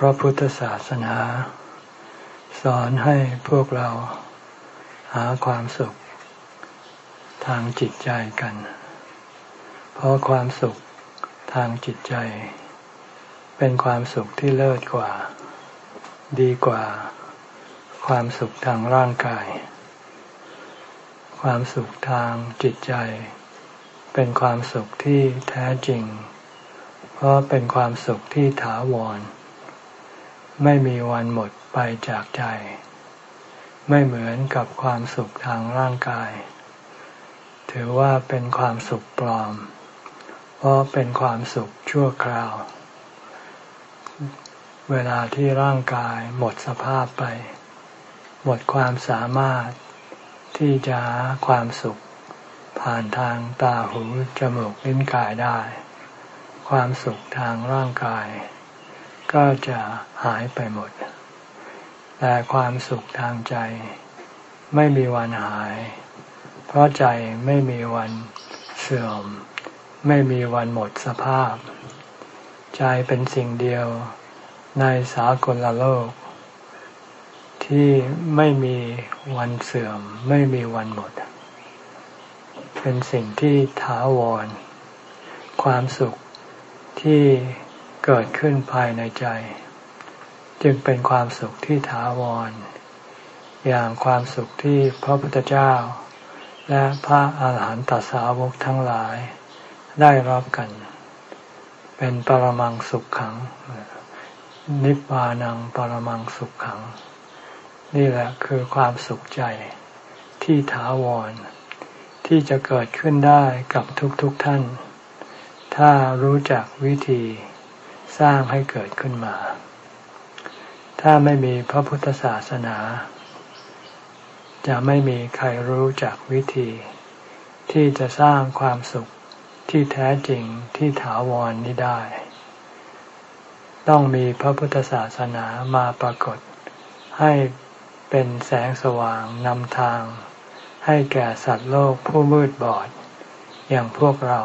พระพุทธศาสนา สอนให้พวกเราหาความสุข ทางจิตใจกัน เพราะความสุขทางจิตใจ เป็นความสุขที่เลิศกว่า ดีกว่า ความสุขทางร่างกาย ความสุขทางจิตใจ เป็นความสุขที่แท้จริง เพราะเป็นความสุขที่ถาวร ไม่มีวันหมดไปจากใจ ไม่เหมือนกับความสุขทางร่างกาย ถือว่าเป็นความสุขปลอม เพราะเป็นความสุขชั่วคราว เวลาที่ร่างกายหมดสภาพไป หมดความสามารถที่จะหาความสุข ผ่านทางตาหูจมูกลิ้นกายได้ ความสุขทางร่างกาย ก็จะหายไปหมด แต่ความสุขทางใจไม่มีวันหาย เพราะใจไม่มีวันเสื่อม ไม่มีวันหมดสภาพ ใจเป็นสิ่งเดียวในสากลโลก ที่ไม่มีวันเสื่อม ไม่มีวันหมด เป็นสิ่งที่ถาวร ความสุขที่ เกิดขึ้นภายในใจ จึงเป็นความสุขที่ถาวร อย่างความสุขที่พระพุทธเจ้า และพระอาหารหันตสาวกทั้งหลายได้รับกัน เป็นปรมังสุขขัง นิพพานังปรมังสุขขัง นี่แหละคือความสุขใจที่ถาวร ที่จะเกิดขึ้นได้กับทุกๆทท่าน ถ้ารู้จักวิธี สร้างให้เกิดขึ้นมา ถ้าไม่มีพระพุทธศาสนา จะไม่มีใครรู้จักวิธี ที่จะสร้างความสุขที่แท้จริงที่ถาวรนนี้ได้ ต้องมีพระพุทธศาสนามาปรากฏ ให้เป็นแสงสว่างนำทาง ให้แก่สัตว์โลกผู้มืดบอด อย่างพวกเรา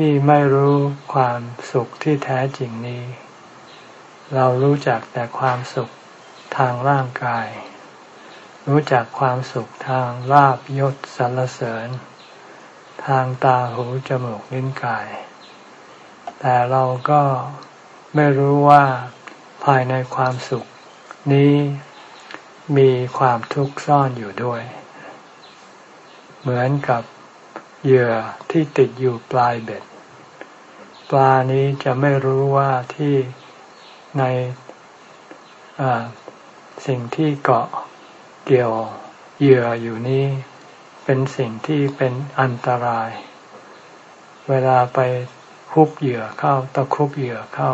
ที่ไม่รู้ความสุขที่แท้จริงนี้ เรารู้จักแต่ความสุขทางร่างกาย รู้จักความสุขทางลาบยศสรรเสริญ ทางตาหูจมูกลิ้นกาย แต่เราก็ไม่รู้ว่าภายในความสุขนี้มีความทุกข์ซ่อนอยู่ด้วย เหมือนกับ เหยื่อที่ติดอยู่ปลายเบ็ด ปลานี้จะไม่รู้ว่าที่ในสิ่งที่เกาะเกี่ยวเหยื่ออยู่นี้เป็นสิ่งที่เป็นอันตราย เวลาไปคุบเหยื่อเข้าตะคุบเหยื่อเข้า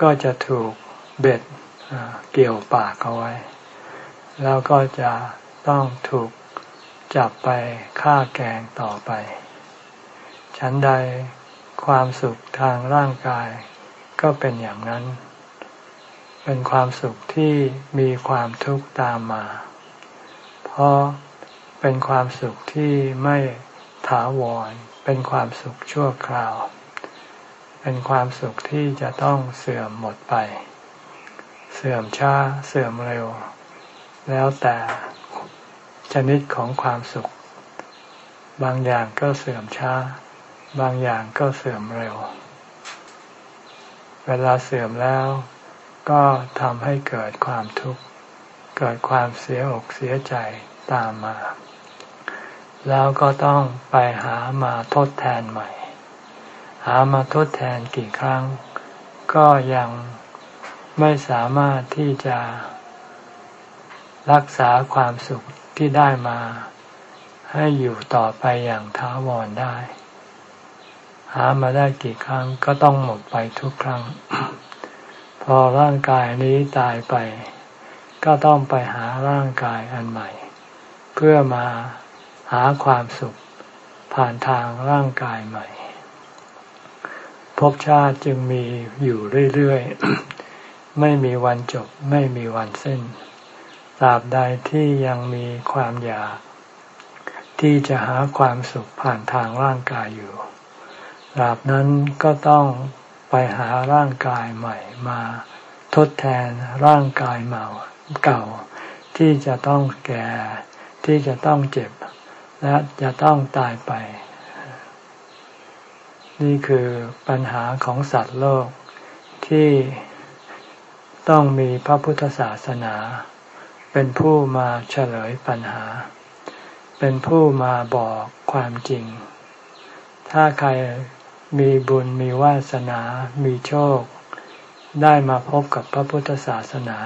ก็จะถูกเบ็ดเกี่ยวปากเอาไว้ แล้วก็จะต้องถูก จับไปฆ่าแกงต่อไป ฉันใดความสุขทางร่างกายก็เป็นอย่างนั้น เป็นความสุขที่มีความทุกข์ตามมา เพราะเป็นความสุขที่ไม่ถาวร เป็นความสุขชั่วคราว เป็นความสุขที่จะต้องเสื่อมหมดไป เสื่อมช้า เสื่อมเร็ว แล้วแต่ ชนิดของความสุข บางอย่างก็เสื่อมช้า บางอย่างก็เสื่อมเร็ว เวลาเสื่อมแล้ว ก็ทำให้เกิดความทุกข์ เกิดความเสียอกเสียใจตามมา แล้วก็ต้องไปหามาทดแทนใหม่ หามาทดแทนกี่ครั้ง ก็ยังไม่สามารถที่จะรักษาความสุข ที่ได้มาให้อยู่ต่อไปอย่างท้าวรได้ หามาได้กี่ครั้งก็ต้องหมดไปทุกครั้ง พอร่างกายนี้ตายไป ก็ต้องไปหาร่างกายอันใหม่ เพื่อมาหาความสุขผ่านทางร่างกายใหม่ภพชาติจึงมีอยู่เรื่อย ๆ ไม่มีวันจบไม่มีวันสิ้น ตราบใดที่ยังมีความอยากที่จะหาความสุขผ่านทางร่างกายอยู่ตราบนั้นก็ต้องไปหาร่างกายใหม่มาทดแทนร่างกายเมาเก่า ที่จะต้องแก่ที่จะต้องเจ็บ และจะต้องตายไป นี่คือปัญหาของสัตว์โลกที่ต้องมีพระพุทธศาสนา เป็นผู้มาเฉลยปัญหา เป็นผู้มาบอกความจริง ถ้าใครมีบุญมีวาสนา มีโชค ได้มาพบกับพระพุทธศาสนา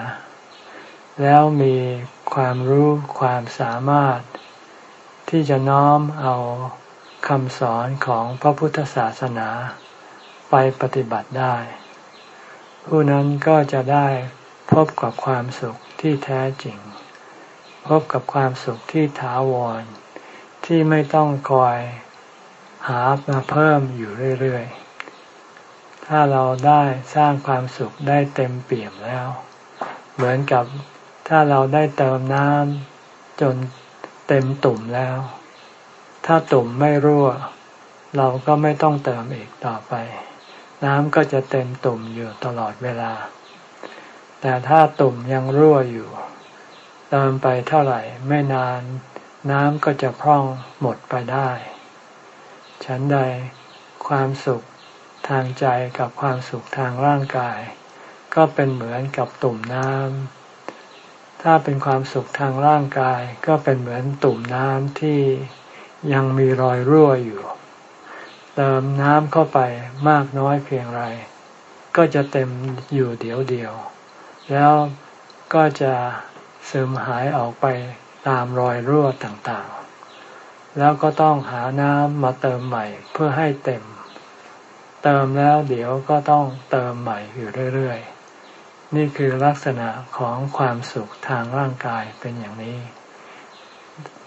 แล้วมีความรู้ความสามารถ ที่จะน้อมเอาคำสอนของพระพุทธศาสนา ไปปฏิบัติได้ ผู้นั้นก็จะได้พบกับความสุข ที่แท้จริง พบกับความสุขที่ถาวร ที่ไม่ต้องคอยหามาเพิ่มอยู่เรื่อยๆ ถ้าเราได้สร้างความสุขได้เต็มเปี่ยมแล้ว เหมือนกับถ้าเราได้เติมน้ำจนเต็มตุ่มแล้ว ถ้าตุ่มไม่รั่ว เราก็ไม่ต้องเติมอีกต่อไป น้ำก็จะเต็มตุ่มอยู่ตลอดเวลา แต่ถ้าตุ่มยังรั่วอยู่ เติมไปเท่าไหร่ไม่นาน น้ำก็จะพร่องหมดไปได้ ฉันใดความสุขทางใจกับความสุขทางร่างกาย ก็เป็นเหมือนกับตุ่มน้ำถ้าเป็นความสุขทางร่างกาย ก็เป็นเหมือนตุ่มน้ำที่ยังมีรอยรั่วอยู่ เติมน้ำเข้าไปมากน้อยเพียงไร ก็จะเต็มอยู่เดียวเดียว แล้วก็จะซึมหายออกไปตามรอยรั่วต่างๆ แล้วก็ต้องหาน้ำมาเติมใหม่เพื่อให้เต็ม เติมแล้วเดี๋ยวก็ต้องเติมใหม่อยู่เรื่อยๆ นี่คือลักษณะของความสุขทางร่างกายเป็นอย่างนี้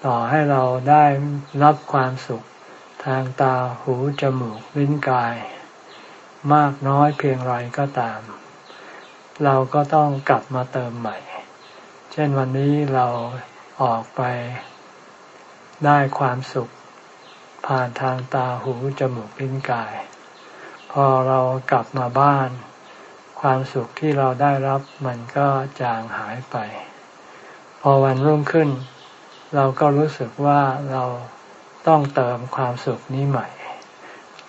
ต่อให้เราได้รับความสุขทางตาหูจมูกลิ้นกาย มากน้อยเพียงไรก็ตาม เราก็ต้องกลับมาเติมใหม่ เช่นวันนี้เราออกไปได้ความสุข ผ่านทางตาหูจมูกลิ้นกาย พอเรากลับมาบ้าน ความสุขที่เราได้รับมันก็จางหายไป พอวันรุ่งขึ้น เราก็รู้สึกว่าเราต้องเติมความสุขนี้ใหม่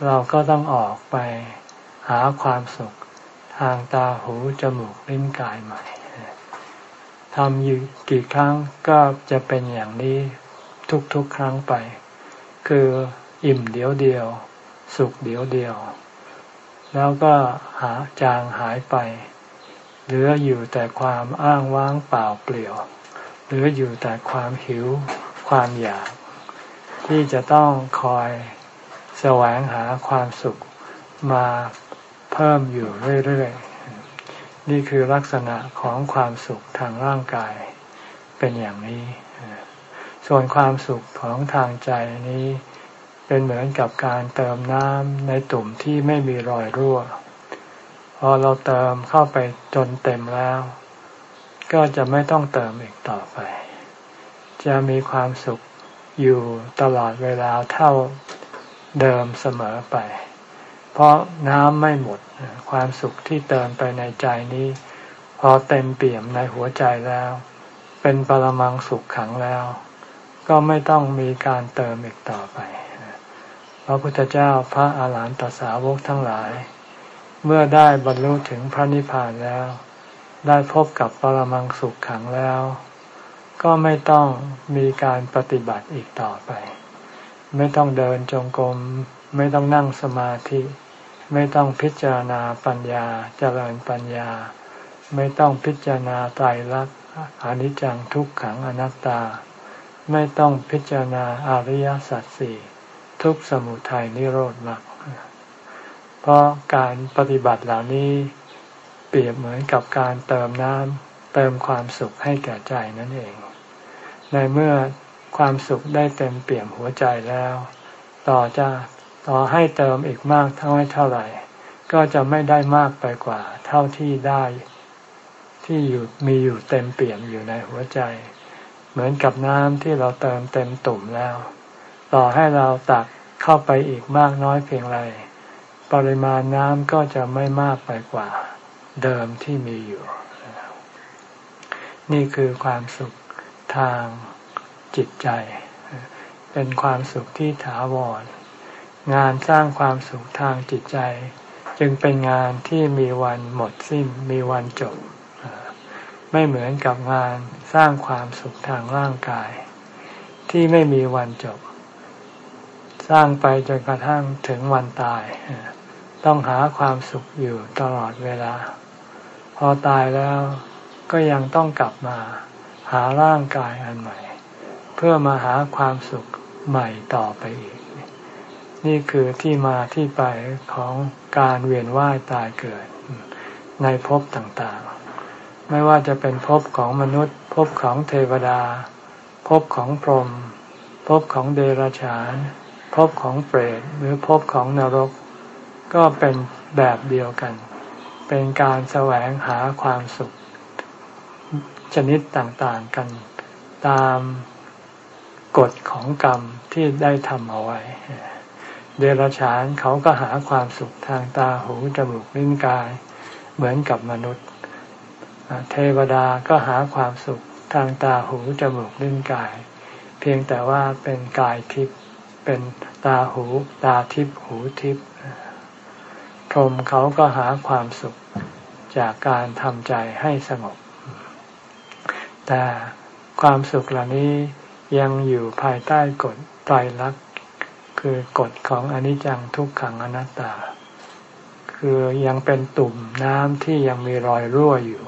เราก็ต้องออกไปหาความสุข ทางตาหูจมูกลิ้นกายใหม่ทำอยู่กี่ครั้งก็จะเป็นอย่างนี้ทุกๆครั้งไป คืออิ่มเดียวเดียว สุขเดียวเดียว แล้วก็หาจางหายไป เหลืออยู่แต่ความอ้างว้างเปล่าเปลี่ยว เหลืออยู่แต่ความหิว ความอยาก ที่จะต้องคอยแสวงหาความสุขมา เพิ่มอยู่เรื่อยๆ นี่คือลักษณะของความสุขทางร่างกายเป็นอย่างนี้ ส่วนความสุขของทางใจนี้เป็นเหมือนกับการเติมน้ำในตุ่มที่ไม่มีรอยรั่ว พอเราเติมเข้าไปจนเต็มแล้ว ก็จะไม่ต้องเติมอีกต่อไป จะมีความสุขอยู่ตลอดเวลาเท่าเดิมเสมอไป เพราะน้ำไม่หมด ความสุขที่เติมไปในใจนี้ พอเต็มเปี่ยมในหัวใจแล้ว เป็นปรมังสุขขังแล้ว ก็ไม่ต้องมีการเติมอีกต่อไปพระพุทธเจ้าพระอาหารหันตสาวกทั้งหลาย เมื่อได้บรรลุถึงพระนิพพานแล้ว ได้พบกับปรมังสุขขังแล้ว ก็ไม่ต้องมีการปฏิบัติอีกต่อไป ไม่ต้องเดินจงกรมไม่ต้องนั่งสมาธิ ไม่ต้องพิจารณาปัญญาเจริญปัญญา ไม่ต้องพิจารณาไตรลักษณ์อนิจจังทุกขังอนัตตา ไม่ต้องพิจารณาอริยสัจสี่ทุกสมุทัยนิโรธมรรคเพราะการปฏิบัติเหล่านี้เปรียบเหมือนกับการเติมน้ำเติมความสุขให้แก่ใจนั่นเอง ในเมื่อความสุขได้เต็มเปี่ยมหัวใจแล้ว ต่อจะ ต่อให้เติมอีกมากเท่าไหร่เท่าไหร่ ก็จะไม่ได้มากไปกว่า เท่าที่ได้ ที่อยู่มีอยู่เต็มเปี่ยมอยู่ในหัวใจ เหมือนกับน้ำที่เราเติมเต็มตุ่มแล้ว ต่อให้เราตักเข้าไปอีกมากน้อยเพียงไรปริมาณน้ำก็จะไม่มากไปกว่า เดิมที่มีอยู่ นี่คือความสุขทางจิตใจ เป็นความสุขที่ถาวร งานสร้างความสุขทางจิตใจ จึงเป็นงานที่มีวันหมดสิ้นมีวันจบ ไม่เหมือนกับงานสร้างความสุขทางร่างกาย ที่ไม่มีวันจบ สร้างไปจนกระทั่งถึงวันตาย ต้องหาความสุขอยู่ตลอดเวลา พอตายแล้วก็ยังต้องกลับมาหาร่างกายอันใหม่ เพื่อมาหาความสุขใหม่ต่อไปอีก นี่คือที่มาที่ไปของการเวียนว่ายตายเกิด ในภพต่างๆ ไม่ว่าจะเป็นภพของมนุษย์ภพของเทวดาภพของพรหมภพของเดรัจฉานภพของเปรตหรือภพของนรก ก็เป็นแบบเดียวกัน เป็นการแสวงหาความสุข ชนิดต่างๆกัน ตามกฎของกรรมที่ได้ทำเอาไว้ เดรัจฉานเขาก็หาความสุขทางตาหูจมูกลิ้นกาย เหมือนกับมนุษย์ เทวดาก็หาความสุขทางตาหูจมูกลิ้นกาย เพียงแต่ว่าเป็นกายทิพย์เป็นตาหูตาทิพย์หูทิพย์พรหมเขาก็หาความสุขจากการทำใจให้สงบ แต่ความสุขเหล่านี้ยังอยู่ภายใต้กฎไตรลักษณ คือกฎของอนิจจังทุกขังอนัตตา คือยังเป็นตุ่มน้ำที่ยังมีรอยรั่วอยู่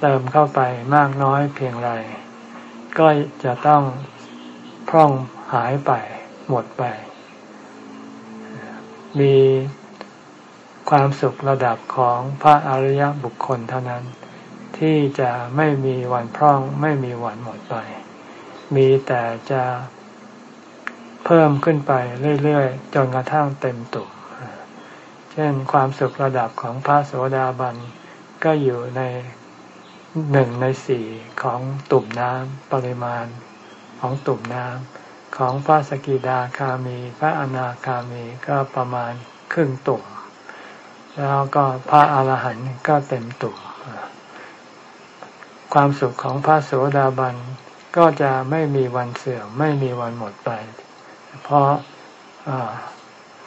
เติมเข้าไปมากน้อยเพียงไร ก็จะต้องพร่องหายไปหมดไป มีความสุขระดับของพระอริยบุคคลเท่านั้น ที่จะไม่มีวันพร่องไม่มีวันหมดไป มีแต่จะ พิ่มขึ้นไปเรื่อยๆ จนกระทั่งเต็มตุ่ม เช่นความสุขระดับของพระโสดาบันก็อยู่ในหนึ่งในสี่ของตุ่มน้ำปริมาณของตุ่มน้ำของพระสกิดาคามี พระอนาคามีก็ประมาณครึ่งตุ่ม แล้วก็พระอาหารหันต์ก็เต็มตุ่ม ความสุขของพระโสดาบันก็จะไม่มีวันเสื่อมไม่มีวันหมดไป เพราะ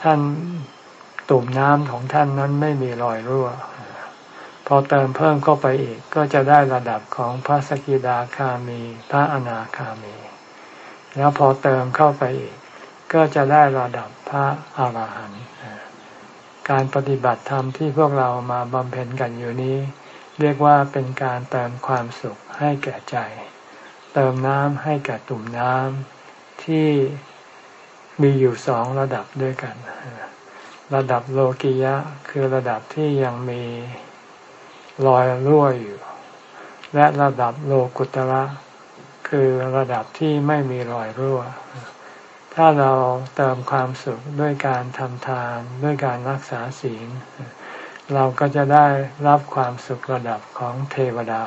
ท่านตุ่มน้ำของท่านนั้นไม่มีรอยรั่ว พอเติมเพิ่มเข้าไปอีกก็จะได้ระดับของพระสกิดาคามี พระอนาคามี แล้วพอเติมเข้าไปอีก ก็จะได้ระดับพระอาหารหันต์การปฏิบัติธรรมที่พวกเรามาบำเพ็ญกันอยู่นี้ เรียกว่าเป็นการเติมความสุขให้แก่ใจ เติมน้ำให้แก่ตุ่มน้ำที่ มีอยู่สองระดับด้วยกัน ระดับโลกิยะคือระดับที่ยังมีรอยรั่วอยู่ และระดับโลกุตระคือระดับที่ไม่มีรอยรั่ว ถ้าเราเติมความสุขด้วยการทำทานด้วยการรักษาศีล เราก็จะได้รับความสุขระดับของเทวดา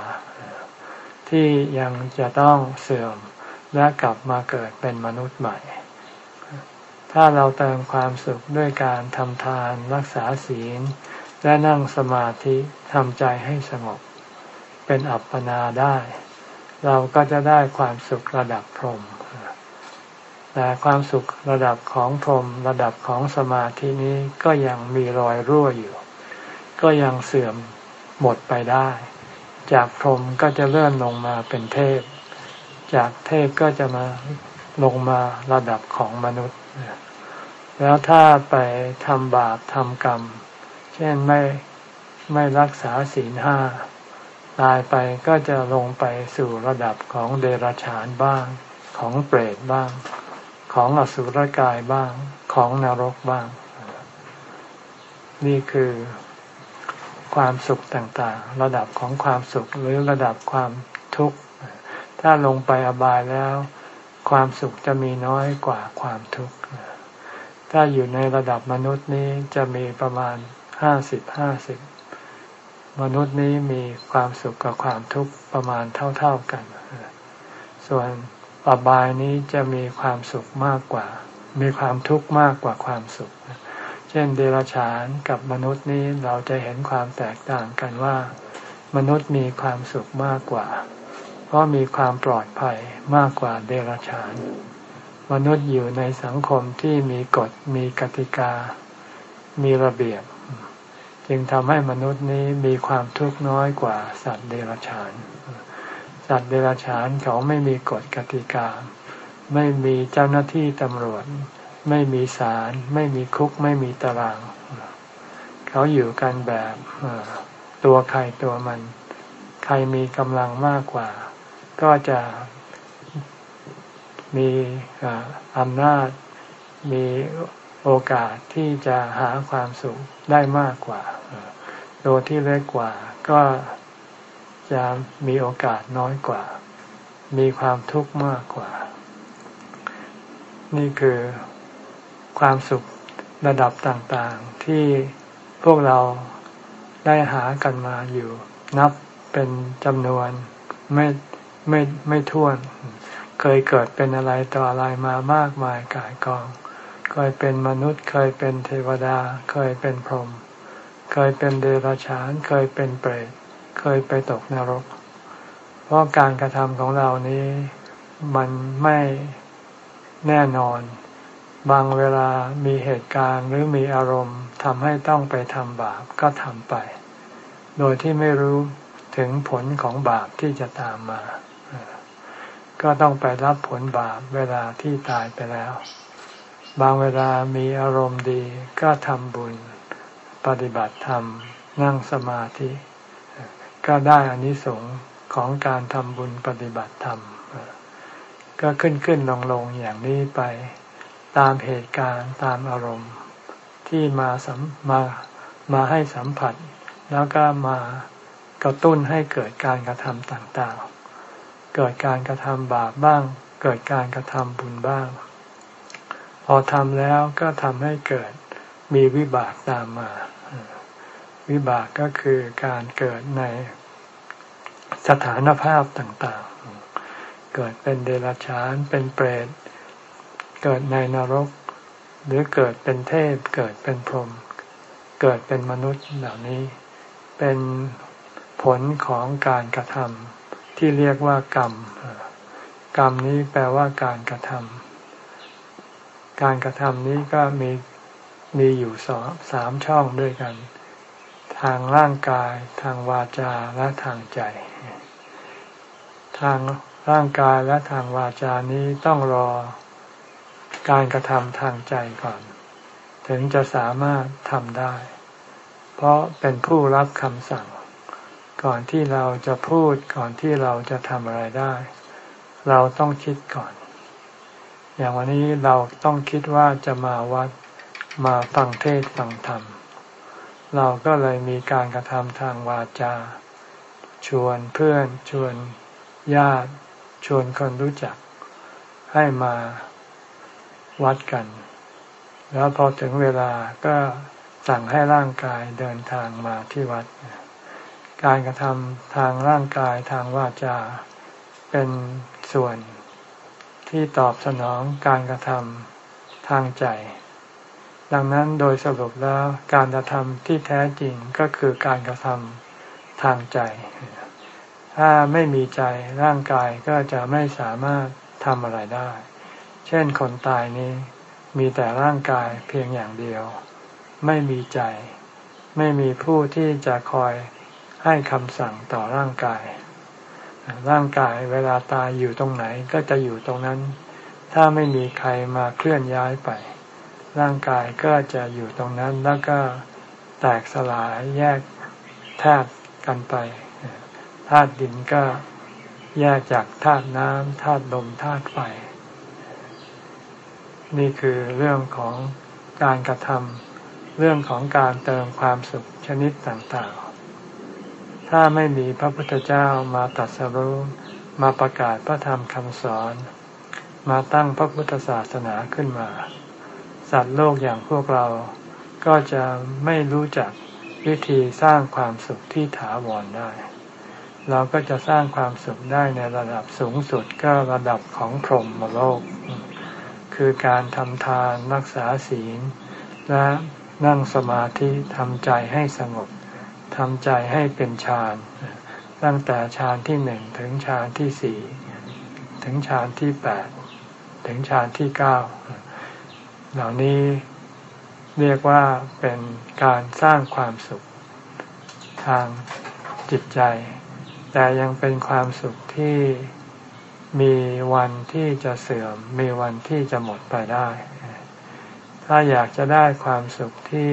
ที่ยังจะต้องเสื่อมและกลับมาเกิดเป็นมนุษย์ใหม่ ถ้าเราเติมความสุขด้วยการทำทานรักษาศีล และนั่งสมาธิทำใจให้สงบ เป็นอัปปนาได้ เราก็จะได้ความสุขระดับพรหมแต่ความสุขระดับของพรหมระดับของสมาธินี้ก็ยังมีรอยรั่วอยู่ ก็ยังเสื่อมหมดไปได้ จากพรหมก็จะเลื่อนลงมาเป็นเทพ จากเทพก็จะมาลงมาระดับของมนุษย์ แล้วถ้าไปทำบาปทำกรรม เช่นไม่ไม่รักษาศีลห้าตายไปก็จะลงไปสู่ระดับของเดรัจฉานบ้าง ของเปรตบ้าง ของอสุรกายบ้าง ของนรกบ้าง นี่คือความสุขต่างๆ ระดับของความสุขหรือระดับความทุกข์ ถ้าลงไปอบายแล้ว ความสุขจะมีน้อยกว่าความทุกข์ถ้าอยู่ในระดับมนุษย์นี้จะมีประมาณห้าสิบห้าสิบมนุษย์นี้มีความสุขกับความทุกข์ประมาณเท่าๆกัน ส่วนอบายนี้จะมีความสุขมากกว่า มีความทุกข์มากกว่าความสุข เช่นเดรัจฉานกับมนุษย์นี้เราจะเห็นความแตกต่างกันว่า มนุษย์มีความสุขมากกว่า เพราะมีความปลอดภัยมากกว่าเดรัจฉาน มนุษย์อยู่ในสังคมที่มีกฎมีกติกา มีระเบียบ จึงทำให้มนุษย์นี้มีความทุกข์น้อยกว่าสัตว์เดรัจฉาน สัตว์เดรัจฉานเขาไม่มีกฎกติกา ไม่มีเจ้าหน้าที่ตำรวจ ไม่มีศาลไม่มีคุกไม่มีตาราง เขาอยู่กันแบบตัวใครตัวมันใครมีกำลังมากกว่า ก็จะมีอำนาจมีโอกาสที่จะหาความสุขได้มากกว่า ตัวที่เล็กกว่าก็จะมีโอกาสน้อยกว่า มีความทุกข์มากกว่า นี่คือความสุขระดับต่างๆ ที่พวกเราได้หากันมาอยู่ นับเป็นจำนวนไม่ ไม่ไม่ท้วน เคยเกิดเป็นอะไรต่ออะไรมามากมายกายกอง เคยเป็นมนุษย์ เคยเป็นเทวดา เคยเป็นพรหม เคยเป็นเดรัจฉาน เคยเป็นเปรต เคยไปตกนรก เพราะการกระทำของเรานี้มันไม่แน่นอน บางเวลามีเหตุการณ์หรือมีอารมณ์ทำให้ต้องไปทำบาปก็ทำไป โดยที่ไม่รู้ถึงผลของบาปที่จะตามมา ก็ต้องไปรับผลบาปเวลาที่ตายไปแล้ว บางเวลามีอารมณ์ดีก็ทำบุญ ปฏิบัติธรรม นั่งสมาธิ ก็ได้อานิสงส์ของการทำบุญปฏิบัติธรรม ก็ขึ้นขึ้นลงลงอย่างนี้ไปตามเหตุการณ์ตามอารมณ์ที่มาสัมมามาให้สัมผัส แล้วก็มากระตุ้นให้เกิดการกระทำต่างๆ เกิดการกระทำบาปบ้าง เกิดการกระทำบุญบ้าง พอทำแล้วก็ทำให้เกิดมีวิบากตามมา วิบากก็คือการเกิดในสถานภาพต่างๆ เกิดเป็นเดรัจฉาน เป็นเปรต เกิดในนรก หรือเกิดเป็นเทพ เกิดเป็นพรหม เกิดเป็นมนุษย์เหล่านี้ เป็นผลของการกระทำ ที่เรียกว่ากรรม กรรมนี้แปลว่าการกระทำการกระทำนี้ก็มีมีอยู่สองสามช่องด้วยกัน ทางร่างกาย ทางวาจาและทางใจ ทางร่างกายและทางวาจานี้ต้องรอการกระทำทางใจก่อน ถึงจะสามารถทำได้ เพราะเป็นผู้รับคำสั่ง ก่อนที่เราจะพูดก่อนที่เราจะทำอะไรได้ เราต้องคิดก่อน อย่างวันนี้เราต้องคิดว่าจะมาวัดมาฟังเทศฟังธรรม เราก็เลยมีการกระทำทางวาจา ชวนเพื่อน ชวนญาติ ชวนคนรู้จัก ให้มาวัดกัน แล้วพอถึงเวลาก็สั่งให้ร่างกายเดินทางมาที่วัด การกระทำทางร่างกายทางวาจา เป็นส่วนที่ตอบสนองการกระทำทางใจ ดังนั้นโดยสรุปแล้วการกระทำที่แท้จริงก็คือการกระทำทางใจ ถ้าไม่มีใจร่างกายก็จะไม่สามารถทำอะไรได้ เช่นคนตายนี้มีแต่ร่างกายเพียงอย่างเดียว ไม่มีใจ ไม่มีผู้ที่จะคอย ให้คำสั่งต่อร่างกาย ร่างกายเวลาตายอยู่ตรงไหนก็จะอยู่ตรงนั้น ถ้าไม่มีใครมาเคลื่อนย้ายไป ร่างกายก็จะอยู่ตรงนั้นแล้วก็แตกสลายแยกธาตุกันไปธาตุดินก็แยกจากธาตุน้ำธาตุลมธาตุไฟนี่คือเรื่องของการกระทำเรื่องของการเติมความสุขชนิดต่างๆ ถ้าไม่มีพระพุทธเจ้ามาตรัสรู้มาประกาศพระธรรมคำสอน มาตั้งพระพุทธศาสนาขึ้นมา สัตว์โลกอย่างพวกเราก็จะไม่รู้จักวิธีสร้างความสุขที่ถาวรได้ เราก็จะสร้างความสุขได้ในระดับสูงสุดก็ระดับของพรหมโลก คือการทำทานรักษาศีล และนั่งสมาธิทำใจให้สงบ ทำใจให้เป็นฌาน ตั้งแต่ฌานที่หนึ่งถึงฌานที่สี่ถึงฌานที่แปดถึงฌานที่เก้าเหล่านี้เรียกว่าเป็นการสร้างความสุขทางจิตใจ แต่ยังเป็นความสุขที่มีวันที่จะเสื่อม มีวันที่จะหมดไปได้ ถ้าอยากจะได้ความสุขที่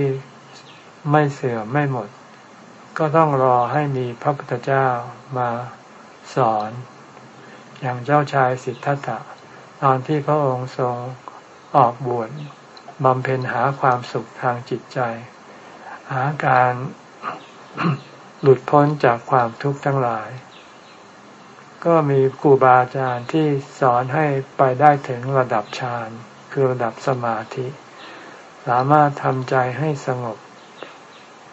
ไม่เสื่อมไม่หมด ก็ต้องรอให้มีพระพุทธเจ้ามาสอน อย่างเจ้าชายสิทธัตถะตอนที่พระองค์ทรงออกบวชบำเพ็ญหาความสุขทางจิตใจ หาการหลุดพ้นจากความทุกข์ทั้งหลาย ก็มีครูบาอาจารย์ที่สอนให้ไปได้ถึงระดับฌานคือระดับสมาธิ สามารถทำใจให้สงบ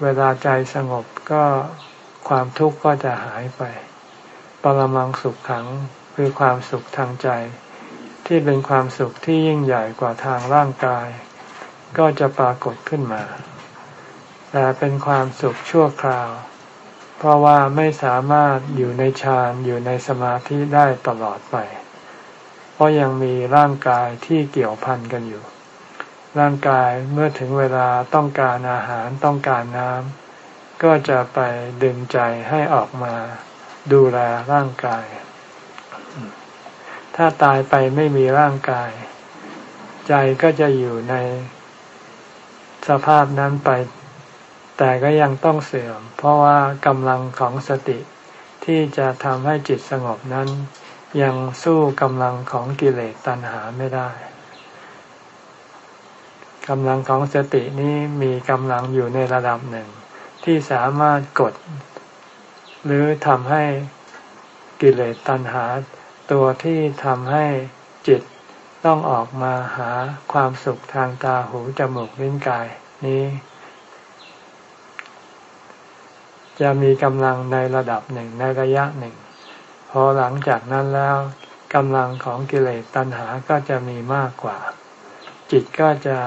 เวลาใจสงบก็ความทุกข์ก็จะหายไป ปรมังสุขขังคือความสุขทางใจ ที่เป็นความสุขที่ยิ่งใหญ่กว่าทางร่างกาย ก็จะปรากฏขึ้นมา แต่เป็นความสุขชั่วคราว เพราะว่าไม่สามารถอยู่ในฌานอยู่ในสมาธิได้ตลอดไป เพราะยังมีร่างกายที่เกี่ยวพันกันอยู่ ร่างกายเมื่อถึงเวลาต้องการอาหารต้องการน้ำก็จะไปดึงใจให้ออกมาดูแลร่างกาย ถ้าตายไปไม่มีร่างกาย ใจก็จะอยู่ในสภาพนั้นไป แต่ก็ยังต้องเสื่อม เพราะว่ากำลังของสติที่จะทำให้จิตสงบนั้น ยังสู้กำลังของกิเลสตัณหาไม่ได้ กำลังของสตินี้มีกำลังอยู่ในระดับหนึ่ง ที่สามารถกด หรือทำให้กิเลสตัณหา ตัวที่ทำให้จิตต้องออกมาหาความสุขทางตาหูจมูกลิ้นกายนี้ จะมีกำลังในระดับหนึ่งในระยะหนึ่ง พอหลังจากนั้นแล้วกำลังของกิเลสตัณหาก็จะมีมากกว่า จิตก็จะ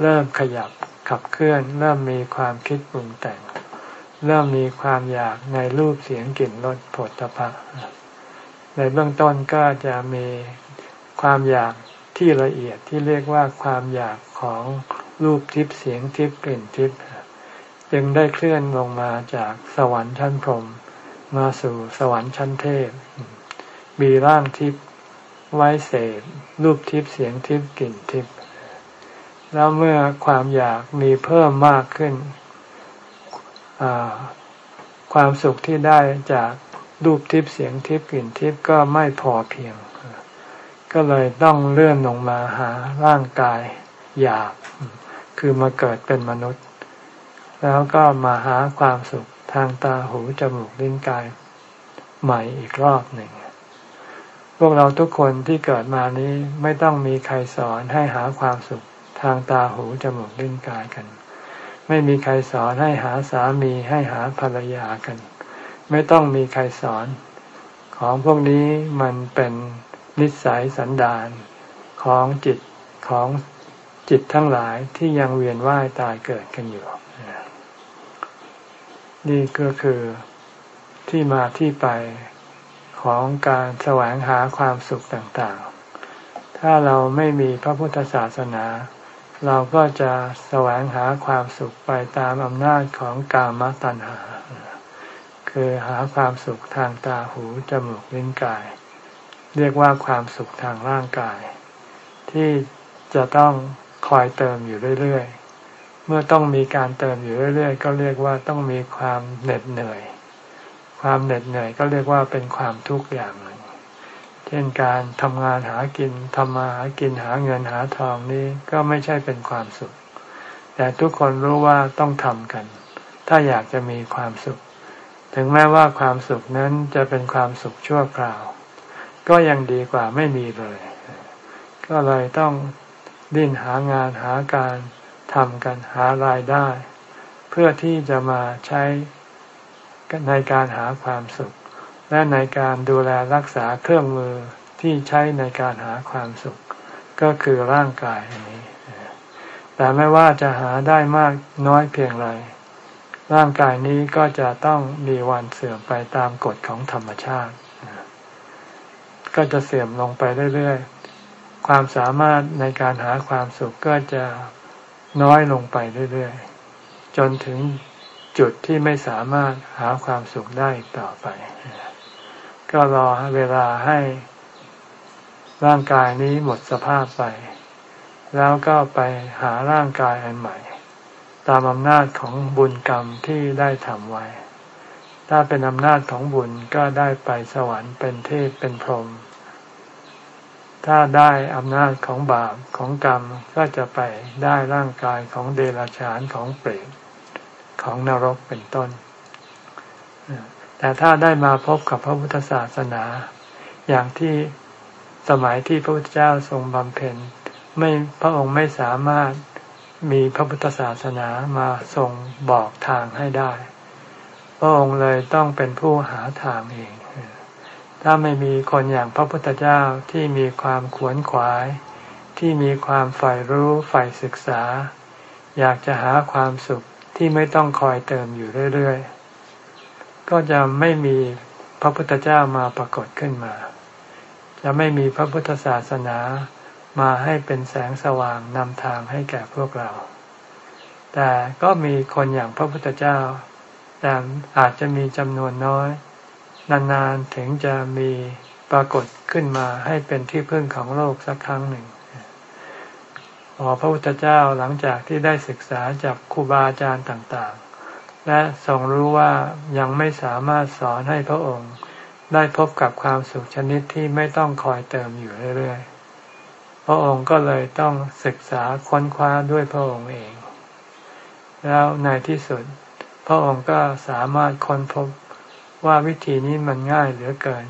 เริ่มขยับขับเคลื่อน เริ่มมีความคิดปรุงแต่ง เริ่มมีความอยากในรูปเสียงกลิ่นรสผลตภะในเบื้องต้นก็จะมีความอยากที่ละเอียดที่เรียกว่าความอยากของรูปทิพย์เสียงทิพย์กลิ่นทิพย์จึงได้เคลื่อนลงมาจากสวรรค์ชั้นพรหมมาสู่สวรรค์ชั้นเทพ มีร่างทิพย์ไว้เสพรูปทิพย์เสียงทิพย์กลิ่นทิพย์ แล้วเมื่อความอยากมีเพิ่มมากขึ้น ความสุขที่ได้จากรูปทิพย์เสียงทิพย์กลิ่นทิพย์ก็ไม่พอเพียง ก็เลยต้องเลื่อนลงมาหาร่างกายอยาก คือมาเกิดเป็นมนุษย์ แล้วก็มาหาความสุขทางตาหูจมูกลิ้นกายใหม่อีกรอบหนึ่ง พวกเราทุกคนที่เกิดมานี้ไม่ต้องมีใครสอนให้หาความสุข ทางตาหูจมูกลิ้นกายกัน ไม่มีใครสอนให้หาสามีให้หาภรรยากัน ไม่ต้องมีใครสอน ของพวกนี้มันเป็นนิสัยสันดานของจิตของจิตทั้งหลายที่ยังเวียนว่ายตายเกิดกันอยู่ นี่ก็คือที่มาที่ไปของการแสวงหาความสุขต่างๆ ถ้าเราไม่มีพระพุทธศาสนา เราก็จะแสวงหาความสุขไปตามอำนาจของกามตัณหา คือหาความสุขทางตาหูจมูกลิ้นกาย เรียกว่าความสุขทางร่างกาย ที่จะต้องคอยเติมอยู่เรื่อยๆ เมื่อต้องมีการเติมอยู่เรื่อยๆ ก็เรียกว่าต้องมีความเหน็ดเหนื่อย ความเหน็ดเหนื่อยก็เรียกว่าเป็นความทุกข์อย่างหนึ่ง เช่นการทำงานหากินทำมาหากินหาเงินหาทองนี้ก็ไม่ใช่เป็นความสุข แต่ทุกคนรู้ว่าต้องทำกัน ถ้าอยากจะมีความสุข ถึงแม้ว่าความสุขนั้นจะเป็นความสุขชั่วคราว ก็ยังดีกว่าไม่มีเลย ก็เลยต้องดิ้นหางานหาการทำกันหารายได้ เพื่อที่จะมาใช้ในการหาความสุข และในการดูแลรักษาเครื่องมือที่ใช้ในการหาความสุข ก็คือร่างกายนี้ แต่ไม่ว่าจะหาได้มากน้อยเพียงไร ร่างกายนี้ก็จะต้องมีวันเสื่อมไปตามกฎของธรรมชาติ ก็จะเสื่อมลงไปเรื่อยๆ ความสามารถในการหาความสุขก็จะน้อยลงไปเรื่อยๆ จนถึงจุดที่ไม่สามารถหาความสุขได้ต่อไป ก็รอเวลาให้ร่างกายนี้หมดสภาพไป แล้วก็ไปหาร่างกายอันใหม่ ตามอำนาจของบุญกรรมที่ได้ทำไว้ ถ้าเป็นอำนาจของบุญก็ได้ไปสวรรค์เป็นเทพเป็นพรหมถ้าได้อำนาจของบาปของกรรมก็จะไปได้ร่างกายของเดรัจฉานของเปรตของนรกเป็นต้น แต่ถ้าได้มาพบกับพระพุทธศาสนา อย่างที่สมัยที่พระพุทธเจ้าทรงบำเพ็ญไม่พระองค์ไม่สามารถมีพระพุทธศาสนามาทรงบอกทางให้ได้ พระองค์เลยต้องเป็นผู้หาทางเอง ถ้าไม่มีคนอย่างพระพุทธเจ้าที่มีความขวนขวาย ที่มีความใฝ่รู้ใฝ่ศึกษา อยากจะหาความสุขที่ไม่ต้องคอยเติมอยู่เรื่อยๆ ก็จะไม่มีพระพุทธเจ้ามาปรากฏขึ้นมา จะไม่มีพระพุทธศาสนามาให้เป็นแสงสว่างนำทางให้แก่พวกเรา แต่ก็มีคนอย่างพระพุทธเจ้า แต่อาจจะมีจำนวนน้อย นานๆถึงจะมีปรากฏขึ้นมาให้เป็นที่พึ่งของโลกสักครั้งหนึ่งพอพระพุทธเจ้าหลังจากที่ได้ศึกษาจากครูบาอาจารย์ต่างๆ และทรงรู้ว่ายังไม่สามารถสอนให้พระองค์ ได้พบกับความสุขชนิดที่ไม่ต้องคอยเติมอยู่เรื่อยๆ พระองค์ก็เลยต้องศึกษาค้นคว้าด้วยพระองค์เอง แล้วในที่สุด พระองค์ก็สามารถค้นพบว่าวิธีนี้มันง่ายเหลือเกิน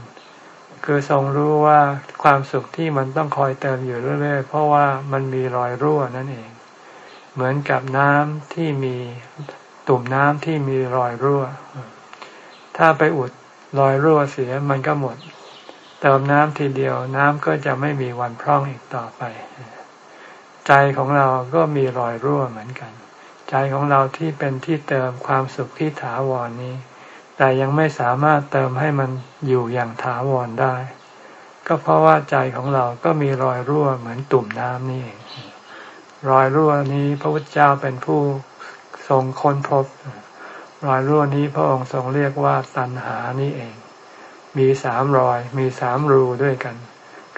คือทรงรู้ว่าความสุขที่มันต้องคอยเติมอยู่เรื่อยๆ เพราะว่ามันมีรอยรั่วนั่นเอง เหมือนกับน้ำที่มี ตุ่มน้ำที่มีรอยรั่ว ถ้าไปอุดรอยรั่วเสียมันก็หมด เติมน้ำทีเดียวน้ำก็จะไม่มีวันพร่องอีกต่อไป ใจของเราก็มีรอยรั่วเหมือนกัน ใจของเราที่เป็นที่เติมความสุขที่ถาวรนนี้ แต่ยังไม่สามารถเติมให้มันอยู่อย่างถาวรได้ ก็เพราะว่าใจของเราก็มีรอยรั่วเหมือนตุ่มน้ำนี่เองรอยรั่วนี้พระพุทธเจ้าเป็นผู้ ทรงค้นพบ รอยรั่วนี้พระองค์ทรงเรียกว่าตัณหานี่เอง มีสามรอย มีสามรูด้วยกัน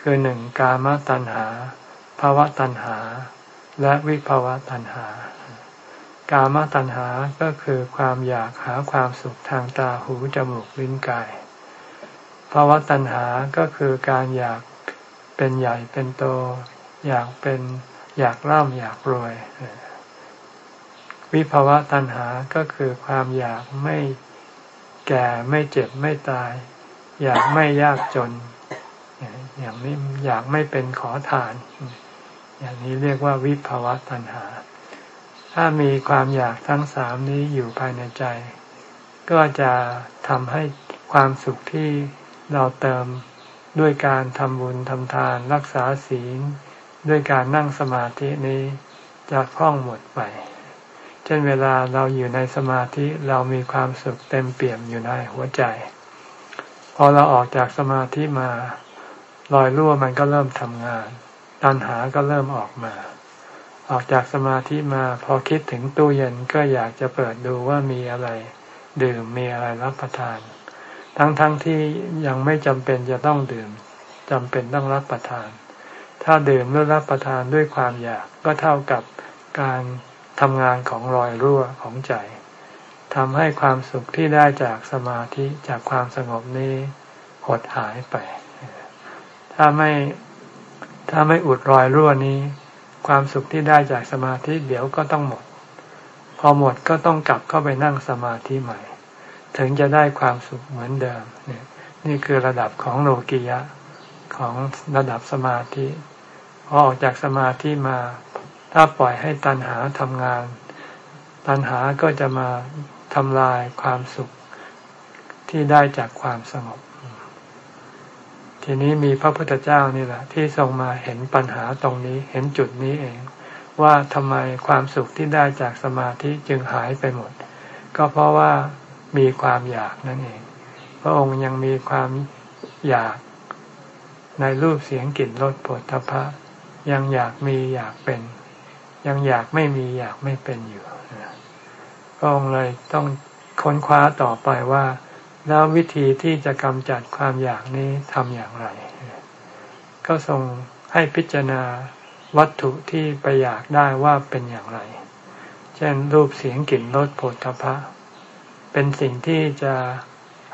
คือหนึ่งกามตัณหาภาวะตัณหา และวิภาวะตัณหา กามตัณหาก็คือความอยากหาความสุขทางตาหูจมูกลิ้นกายภาวะตัณหาก็คือการอยากเป็นใหญ่เป็นโต อยากเป็นอยากร่ำอยากรวย วิภาวะตัณหาก็คือความอยากไม่แก่ไม่เจ็บไม่ตาย อยากไม่ยากจน อย่างนี้อยากไม่เป็นขอทาน อย่างนี้เรียกว่าวิภาวะตัณหา ถ้ามีความอยากทั้งสามนี้อยู่ภายในใจ ก็จะทำให้ความสุขที่เราเติมด้วยการทำบุญทำทานรักษาศีล ด้วยการนั่งสมาธินี้จะคล่องหมดไป เช่นเวลาเราอยู่ในสมาธิเรามีความสุขเต็มเปี่ยมอยู่ในหัวใจ พอเราออกจากสมาธิมาลอยรั่วมันก็เริ่มทำงาน ตัณหาก็เริ่มออกมา ออกจากสมาธิมาพอคิดถึงตู้เย็นก็อยากจะเปิดดูว่ามีอะไร ดื่มมีอะไรรับประทาน ทั้งๆทที่ยังไม่จำเป็นจะต้องดื่มจำเป็นต้องรับประทาน ถ้าดื่มหรือรับประทานด้วยความอยากก็เท่ากับการ ทำงานของรอยรั่วของใจทำให้ความสุขที่ได้จากสมาธิจากความสงบนี้หดหายไป ถ้าไม่ถ้าไม่อุดรอยรั่วนี้ ความสุขที่ได้จากสมาธิเดี๋ยวก็ต้องหมด พอหมดก็ต้องกลับเข้าไปนั่งสมาธิใหม่ ถึงจะได้ความสุขเหมือนเดิมนี่นี่คือระดับของโลกิยะของระดับสมาธิพอออกจากสมาธิมา ถ้าปล่อยให้ตัณหาทำงาน ตัณหาก็จะมาทำลายความสุขที่ได้จากความสงบ ทีนี้มีพระพุทธเจ้านี่แหละ ที่ทรงมาเห็นปัญหาตรงนี้เห็นจุดนี้เอง ว่าทำไมความสุขที่ได้จากสมาธิจึงหายไปหมด ก็เพราะว่ามีความอยากนั่นเอง พระองค์ยังมีความอยากในรูปเสียงกลิ่นรสผลทพะยังอยากมีอยากเป็น ยังอยากไม่มีอยากไม่เป็นอยู่พระองค์เลยต้องค้นคว้าต่อไปว่าแล้ววิธีที่จะกำจัดความอยากนี้ทำอย่างไร ก็ทรงให้พิจารณาวัตถุที่ไปอยากได้ว่าเป็นอย่างไร เช่นรูปเสียงกลิ่นรสผลทพะ เป็นสิ่งที่จะ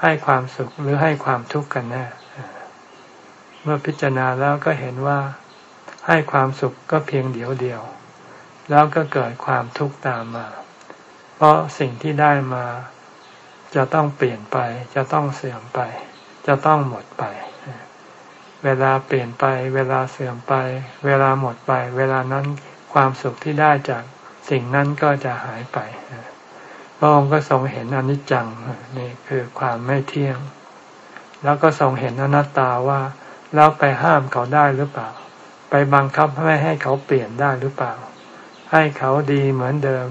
ให้ความสุขหรือให้ความทุกข์กันแน่ เมื่อพิจารณาแล้วก็เห็นว่าให้ความสุขก็เพียงเดียวเดียว แล้วก็เกิดความทุกข์ตามมา เพราะสิ่งที่ได้มา จะต้องเปลี่ยนไป จะต้องเสื่อมไป จะต้องหมดไป เวลาเปลี่ยนไป เวลาเสื่อมไป เวลาหมดไป เวลานั้นความสุขที่ได้จากสิ่งนั้นก็จะหายไปพระองค์ก็ทรงเห็นอนิจจังนี่คือความไม่เที่ยง แล้วก็ทรงเห็นอนัตตาว่าแล้วไปห้ามเขาได้หรือเปล่า ไปบังคับไม่ให้เขาเปลี่ยนได้หรือเปล่า ให้เขาดีเหมือนเดิม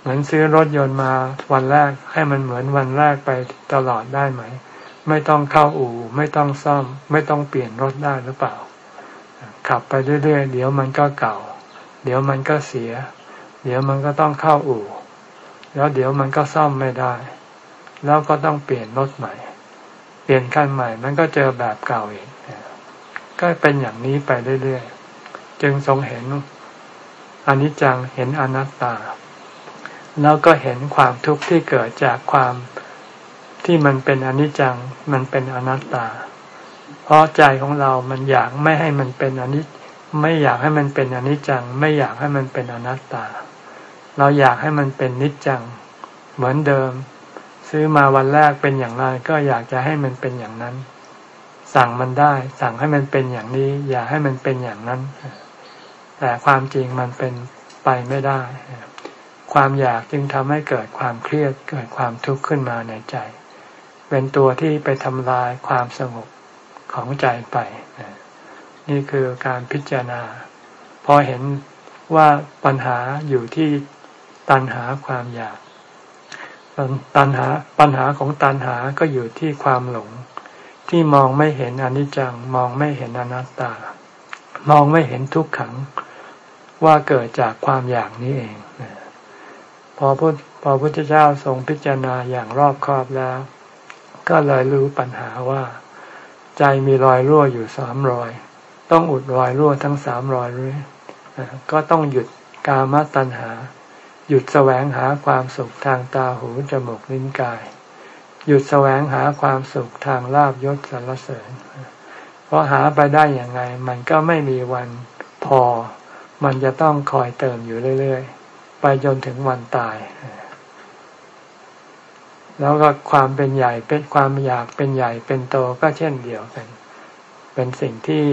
เหมือนซื้อรถยนต์มาวันแรกให้มันเหมือนวันแรกไปตลอดได้ไหม ไม่ต้องเข้าอู่ ไม่ต้องซ่อม ไม่ต้องเปลี่ยนรถได้หรือเปล่า ขับไปเรื่อยๆ เดี๋ยวมันก็เก่า เดี๋ยวมันก็เสีย เดี๋ยวมันก็ต้องเข้าอู่ แล้วเดี๋ยวมันก็ซ่อมไม่ได้ แล้วก็ต้องเปลี่ยนรถใหม่ เปลี่ยนคันใหม่ มันก็เจอแบบเก่าอีกก็เป็นอย่างนี้ไปเรื่อยๆ จึงทรงเห็น อนิจจังเห็นอนัตตา แล้วก็เห็นความทุกข์ที่เกิดจากความที่มันเป็นอนิจจังมันเป็นอนัตตา เพราะใจของเรามันอยากไม่ให้มันเป็นอนิจไม่อยากให้มันเป็นอนิจจัง ไม่อยากให้มันเป็นอนัตตา เราอยากให้มันเป็นนิจจัง เหมือนเดิม ซื้อมาวันแรกเป็นอย่างไรก็อยากจะให้มันเป็นอย่างนั้น สั่งมันได้ สั่งให้มันเป็นอย่างนี้ อย่าให้มันเป็นอย่างนั้น แต่ความจริงมันเป็นไปไม่ได้ ความอยากจึงทำให้เกิดความเครียดเกิดความทุกข์ขึ้นมาในใจ เป็นตัวที่ไปทำลายความสงบของใจไป นี่คือการพิจารณา พอเห็นว่าปัญหาอยู่ที่ตัณหาความอยาก ตัณหาปัญหาของตัณหาก็อยู่ที่ความหลง ที่มองไม่เห็นอนิจจัง มองไม่เห็นอนัตตา มองไม่เห็นทุกขัง ว่าเกิดจากความอยากนี้เองพอพุทพอพุทธเจ้าทรงพิจารณาอย่างรอบคอบแล้ว ก็เลยรู้ปัญหาว่า ใจมีรอยรั่วอยู่สามรอย ต้องอุดรอยรั่วทั้งสามรอยรื้อก็ต้องหยุดกามตัณหา หยุดแสวงหาความสุขทางตาหูจมูกลิ้นกาย หยุดแสวงหาความสุขทางลาบยศสรรเสริญเพราะหาไปได้อย่างไง มันก็ไม่มีวันพอ มันจะต้องคอยเติมอยู่เรื่อยๆ ไปจนถึงวันตาย แล้วก็ความเป็นใหญ่เป็นความอยากเป็นใหญ่เป็นโตก็เช่นเดียวกัน เป็นสิ่งที่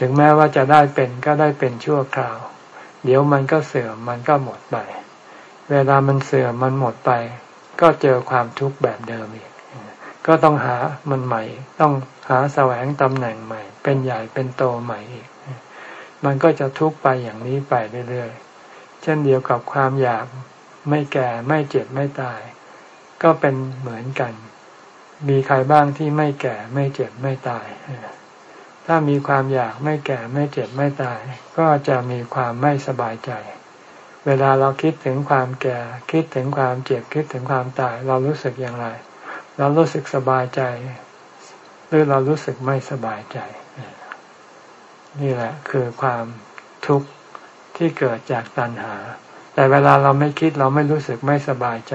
ถึงแม้ว่าจะได้เป็นก็ได้เป็นชั่วคราว เดี๋ยวมันก็เสื่อมมันก็หมดไป เวลามันเสื่อมมันหมดไป ก็เจอความทุกข์แบบเดิมอีก ก็ต้องหามันใหม่ ต้องหาแสวงตำแหน่งใหม่ เป็นใหญ่เป็นโตใหม่อีก มันก็จะทุกข์ไปอย่างนี้ไปเรื่อยๆ เช่นเดียวกับความอยากไม่แก่ไม่เจ็บไม่ตาย ก็เป็นเหมือนกัน มีใครบ้างที่ไม่แก่ไม่เจ็บไม่ตาย ถ้ามีความอยากไม่แก่ไม่เจ็บไม่ตาย ก็จะมีความไม่สบายใจ เวลาเราคิดถึงความแก่คิดถึงความเจ็บคิดถึงความตาย เรารู้สึกอย่างไร เรารู้สึกสบายใจ หรือเรารู้สึกไม่สบายใจ นี่แหละคือความทุกข์ที่เกิดจากตัณหา แต่เวลาเราไม่คิดเราไม่รู้สึกไม่สบายใจ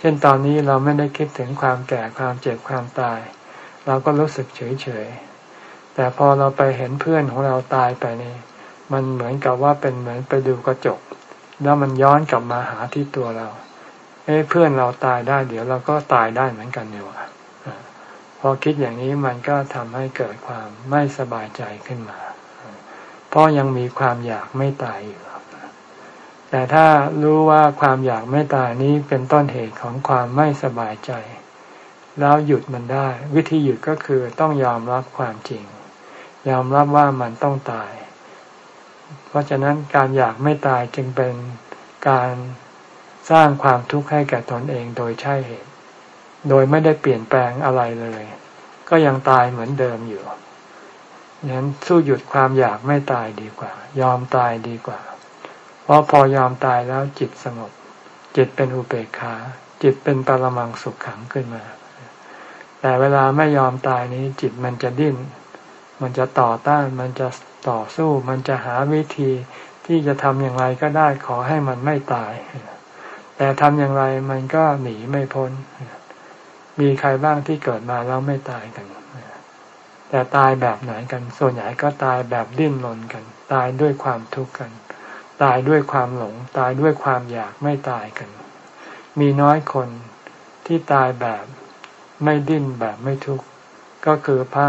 เช่นตอนนี้เราไม่ได้คิดถึงความแก่ความเจ็บความตาย เราก็รู้สึกเฉยเฉยแต่พอเราไปเห็นเพื่อนของเราตายไปนี่มันเหมือนกับว่าเป็นเหมือนไปดูกระจก แล้วมันย้อนกลับมาหาที่ตัวเรา เอ้เพื่อนเราตายได้ เดี๋ยวเราก็ตายได้เหมือนกันอยู่พอคิดอย่างนี้มันก็ทำให้เกิดความไม่สบายใจขึ้นมา เพราะยังมีความอยากไม่ตายอยู่แต่ถ้ารู้ว่าความอยากไม่ตายนี้เป็นต้นเหตุของความไม่สบายใจ แล้วหยุดมันได้ วิธีหยุดก็คือต้องยอมรับความจริง ยอมรับว่ามันต้องตาย เพราะฉะนั้นการอยากไม่ตายจึงเป็นการสร้างความทุกข์ให้แก่ตนเองโดยใช่เหตุ โดยไม่ได้เปลี่ยนแปลงอะไรเลย ก็ยังตายเหมือนเดิมอยู่ นั้นสู้หยุดความอยากไม่ตายดีกว่า ยอมตายดีกว่า เพราะพอยอมตายแล้วจิตสงบ จิตเป็นอุเบกขาจิตเป็นปรมังสุขขังขึ้นมา แต่เวลาไม่ยอมตายนี้ จิตมันจะดิ้น มันจะต่อต้าน มันจะต่อสู้ มันจะหาวิธีที่จะทำอย่างไรก็ได้ขอให้มันไม่ตาย แต่ทำอย่างไรมันก็หนีไม่พ้น มีใครบ้างที่เกิดมาแล้วไม่ตายกัน แต่ตายแบบไหนกัน ส่วนใหญ่ก็ตายแบบดิ้นรนกัน ตายด้วยความทุกข์กัน ตายด้วยความหลง ตายด้วยความอยากไม่ตายกัน มีน้อยคนที่ตายแบบไม่ดิ้นแบบไม่ทุกข์ก็คือพระ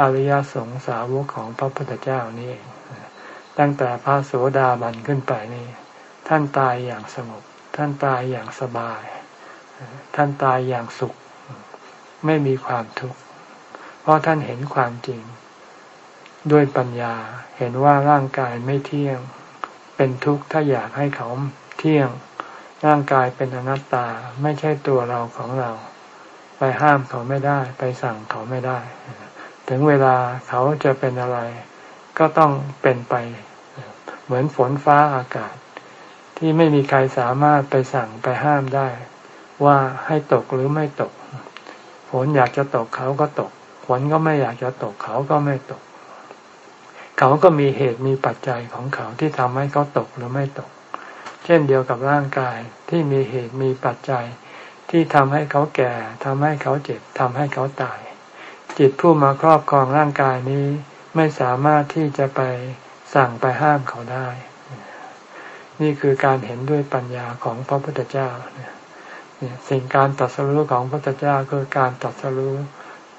อริยสงสาวกของพระพุทธเจ้านี่เองตั้งแต่พระโสดาบันขึ้นไปนี่ ท่านตายอย่างสงบ ท่านตายอย่างสบาย ท่านตายอย่างสุข ไม่มีความทุกข์ เพราะท่านเห็นความจริง ด้วยปัญญาเห็นว่าร่างกายไม่เที่ยง เป็นทุกข์ถ้าอยากให้เขาเที่ยง ร่างกายเป็นอนัตตาไม่ใช่ตัวเราของเรา ไปห้ามเขาไม่ได้ ไปสั่งเขาไม่ได้ ถึงเวลาเขาจะเป็นอะไร ก็ต้องเป็นไป เหมือนฝนฟ้าอากาศ ที่ไม่มีใครสามารถไปสั่งไปห้ามได้ ว่าให้ตกหรือไม่ตกฝนอยากจะตกเขาก็ตก นก็ไม่อยากจะตกเขาก็ไม่ตก เขาก็มีเหตุมีปัจจัยของเขาที่ทำให้เขาตกหรือไม่ตก เช่นเดียวกับร่างกายที่มีเหตุมีปัจจัย ที่ทำให้เขาแก่ทำให้เขาเจ็บทำให้เขาตาย จิตผู้มาครอบครองร่างกายนี้ไม่สามารถที่จะไปสั่งไปห้ามเขาได้ นี่คือการเห็นด้วยปัญญาของพระพุทธเจ้าเนี่ยสิ่งการตัดสู้ของพระพุทธเจ้าคือการตัดสู้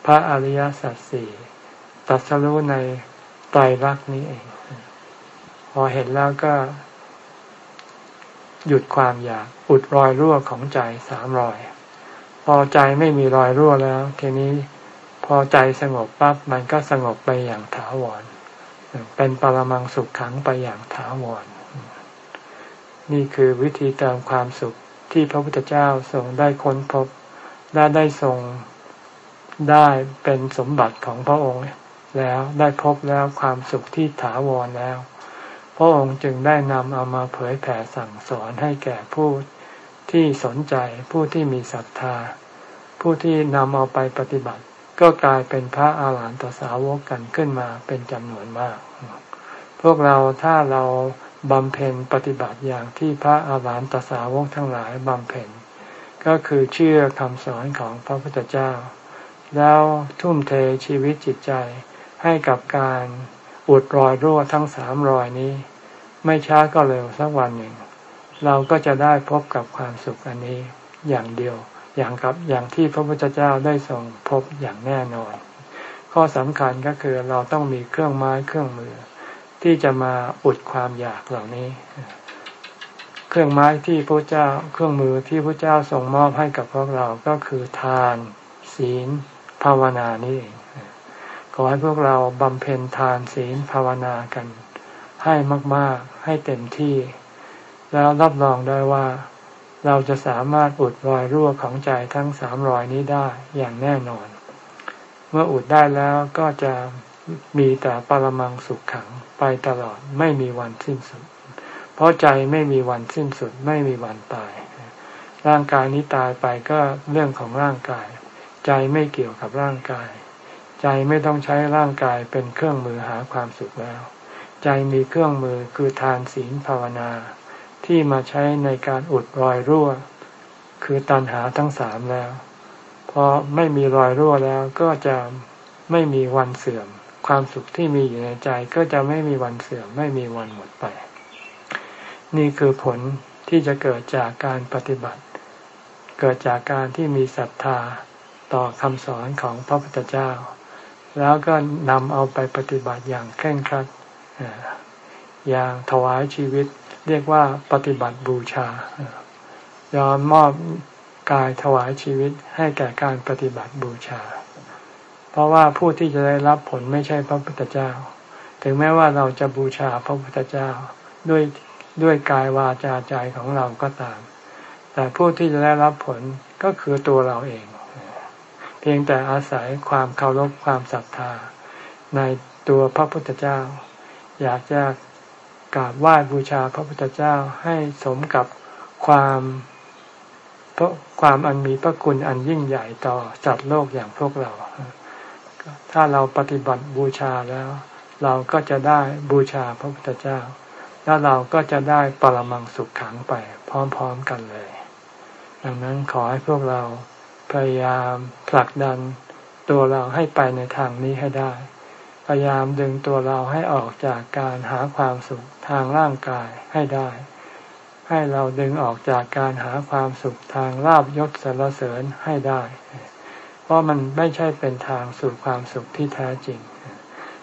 พระอริยสัจสี่ตัดสู้ในไตรลักษณ์นี้เอง พอเห็นแล้วก็ หยุดความอยากอุดรอยรั่วของใจสามรอย พอใจไม่มีรอยรั่วแล้ว ทีนี้พอใจสงบปั๊บมันก็สงบไปอย่างถาวร เป็นปรมังสุขขังไปอย่างถาวร นี่คือวิธีเติมความสุขที่พระพุทธเจ้าทรงได้ค้นพบและได้ทรง ได้เป็นสมบัติของพระองค์แล้วได้พบแล้วความสุขที่ถาวรแล้ว พระองค์จึงได้นำเอามาเผยแผ่สั่งสอนให้แก่ผู้ที่สนใจผู้ที่มีศรัทธา ผู้ที่นำเอาไปปฏิบัติ ก็กลายเป็นพระอาหารหันตสาวกกันขึ้นมาเป็นจำนวนมาก พวกเราถ้าเราบำเพ็ญปฏิบัติอย่างที่พระอาหารหันตสาวกทั้งหลายบำเพ็ญ ก็คือเชื่อคำสอนของพระพุทธเจ้า แล้วทุ่มเทชีวิตจิตใจให้กับการอุดรอยรั่วทั้งสามรอยนี้ ไม่ช้าก็เร็วสักวันหนึ่ง เราก็จะได้พบกับความสุขอันนี้อย่างเดียว อย่างกับอย่างที่พระพุทธเจ้าได้ทรงพบอย่างแน่นอน ข้อสำคัญก็คือเราต้องมีเครื่องไม้เครื่องมือ ที่จะมาอุดความอยากเหล่านี้ เครื่องไม้ที่พระเจ้าเครื่องมือที่พระเจ้าทรงมอบให้กับพวกเราก็คือทาน ศีล ภาวนานี่เองขอให้พวกเราบำเพ็ญทานศีลภาวนากัน ให้มาก ๆ ให้เต็มที่ แล้วรับรองได้ว่า เราจะสามารถอุดรอยรั่วของใจทั้งสามรอยนี้ได้อย่างแน่นอน เมื่ออุดได้แล้วก็จะมีแต่ปรมังสุขขังไปตลอดไม่มีวันสิ้นสุด เพราะใจไม่มีวันสิ้นสุด ไม่มีวันตาย ร่างกายนี้ตายไปก็เรื่องของร่างกาย ใจไม่เกี่ยวกับร่างกาย ใจไม่ต้องใช้ร่างกายเป็นเครื่องมือหาความสุขแล้ว ใจมีเครื่องมือคือทานศีลภาวนา ที่มาใช้ในการอุดรอยรั่ว คือตันหาทั้งสามแล้ว พอไม่มีรอยรั่วแล้วก็จะไม่มีวันเสื่อม ความสุขที่มีอยู่ในใจก็จะไม่มีวันเสื่อม ไม่มีวันหมดไป นี่คือผลที่จะเกิดจากการปฏิบัติ เกิดจากการที่มีศรัทธา ต่อคำสอนของพระพุทธเจ้า แล้วก็นำเอาไปปฏิบัติอย่างเคร่งครัดอย่างถวายชีวิต เรียกว่าปฏิบัติบูชายอมมอบกายถวายชีวิตให้แก่การปฏิบัติบูชา เพราะว่าผู้ที่จะได้รับผลไม่ใช่พระพุทธเจ้า ถึงแม้ว่าเราจะบูชาพระพุทธเจ้าด้วยด้วยกายวาจาใจของเราก็ตาม แต่ผู้ที่จะได้รับผลก็คือตัวเราเอง เพียงแต่อาศัยความเคารพความศรัทธา ในตัวพระพุทธเจ้า อยากจะกราบไหว้บูชาพระพุทธเจ้าให้สมกับความความอันมีพระคุณอันยิ่งใหญ่ต่อจัดโลกอย่างพวกเรา ถ้าเราปฏิบัติบูชาแล้ว เราก็จะได้บูชาพระพุทธเจ้า แล้วเราก็จะได้ปรมังสุขขังไปพร้อมๆกันเลย ดังนั้นขอให้พวกเรา พยายามผลักดันตัวเราให้ไปในทางนี้ให้ได้ พยายามดึงตัวเราให้ออกจากการหาความสุขทางร่างกายให้ได้ ให้เราดึงออกจากการหาความสุขทางลาบยศสรรเสริญให้ได้ เพราะมันไม่ใช่เป็นทางสู่ความสุขที่แท้จริง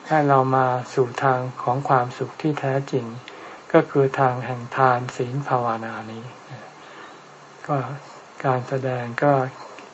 ให้เรามาสู่ทางของความสุขที่แท้จริง ก็คือทางแห่งทานศีลภาวนานี้ ก็การแสดงก็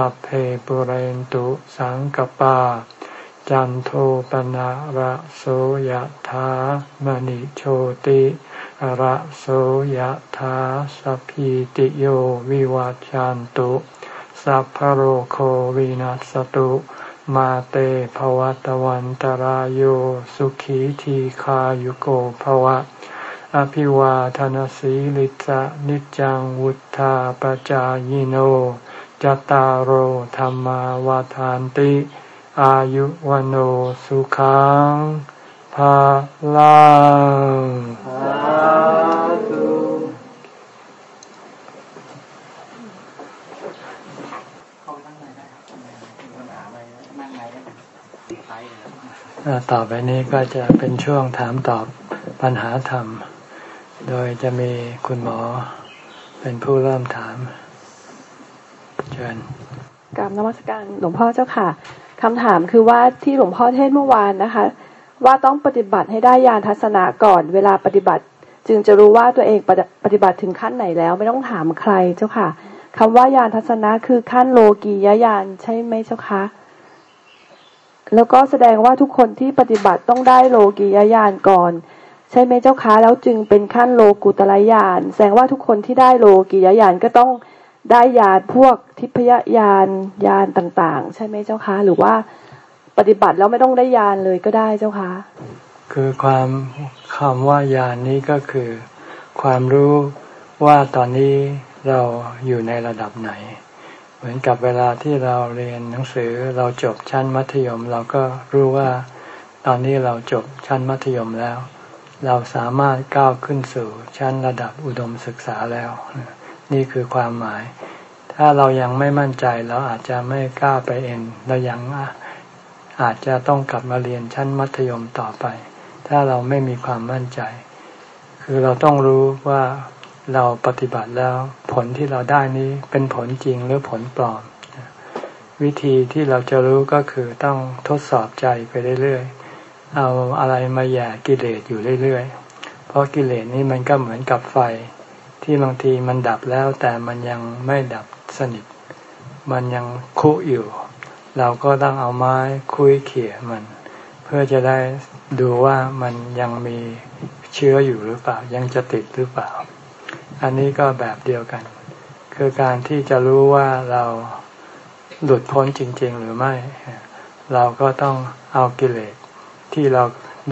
สัพเพปุเรนตุสังกปา จันโทปนะระโสยถามณิโชติระโสยถาสัพพิติโยวิวัจจันตุ สัพพโรโควินัสตุมาเตภวัตวันตรโยสุขีทีขายุโกภวะ อภิวาทนสีลิสะนิจังวุธาปจายโน จตารโหธรรมาวาทานติ อายุวันสุขังภาลังต่อไปนี้ก็จะเป็นช่วงถามตอบปัญหาธรรม โดยจะมีคุณหมอเป็นผู้เริ่มถาม เชิญกราบนมัสการหลวงพ่อเจ้าค่ะคำถามคือว่าที่หลวงพ่อเทศเมื่อวานนะคะ ว่าต้องปฏิบัติให้ได้ญาณทัศนะก่อน เวลาปฏิบัติ จึงจะรู้ว่าตัวเองปฏิบัติถึงขั้นไหนแล้ว ไม่ต้องถามใครเจ้าค่ะคำว่าญาณทัศนะคือขั้นโลกียญาณใช่ไหมเจ้าคะแล้วก็แสดงว่าทุกคนที่ปฏิบัติต้องได้โลกียญาณก่อน ใช่ไหมเจ้าคะแล้วจึงเป็นขั้นโลกุตละญาณแสดงว่าทุกคนที่ได้โลกียญาณก็ต้อง ได้ยานพวกทิพยญาณยานต่างๆ ใช่ไหมเจ้าคะ หรือว่าปฏิบัติแล้วไม่ต้องได้ยานเลยก็ได้เจ้าคะ คือความคำว่ายานนี้ก็คือ ความรู้ว่าตอนนี้เราอยู่ในระดับไหน เหมือนกับเวลาที่เราเรียนหนังสือเราจบชั้นมัธยม เราก็รู้ว่าตอนนี้เราจบชั้นมัธยมแล้ว เราสามารถก้าวขึ้นสู่ชั้นระดับอุดมศึกษาแล้ว นี่คือความหมาย ถ้าเรายังไม่มั่นใจเราอาจจะไม่กล้าไปเอ็นเรายังอาจจะต้องกลับมาเรียนชั้นมัธยมต่อไป ถ้าเราไม่มีความมั่นใจ คือเราต้องรู้ว่าเราปฏิบัติแล้วผลที่เราได้นี้เป็นผลจริงหรือผลปลอม วิธีที่เราจะรู้ก็คือต้องทดสอบใจไปเรื่อยๆ เอาอะไรมาแย่กิเลสอยู่เรื่อยๆ เพราะกิเลสนี้มันก็เหมือนกับไฟ ที่บางทีมันดับแล้วแต่มันยังไม่ดับสนิท มันยังคุอยู่ เราก็ต้องเอาไม้คุยเขี่ยมัน เพื่อจะได้ดูว่ามันยังมีเชื้ออยู่หรือเปล่า ยังจะติดหรือเปล่า อันนี้ก็แบบเดียวกัน คือการที่จะรู้ว่าเราหลุดพ้นจริง ๆ หรือไม่ เราก็ต้องเอากิเลสที่เรา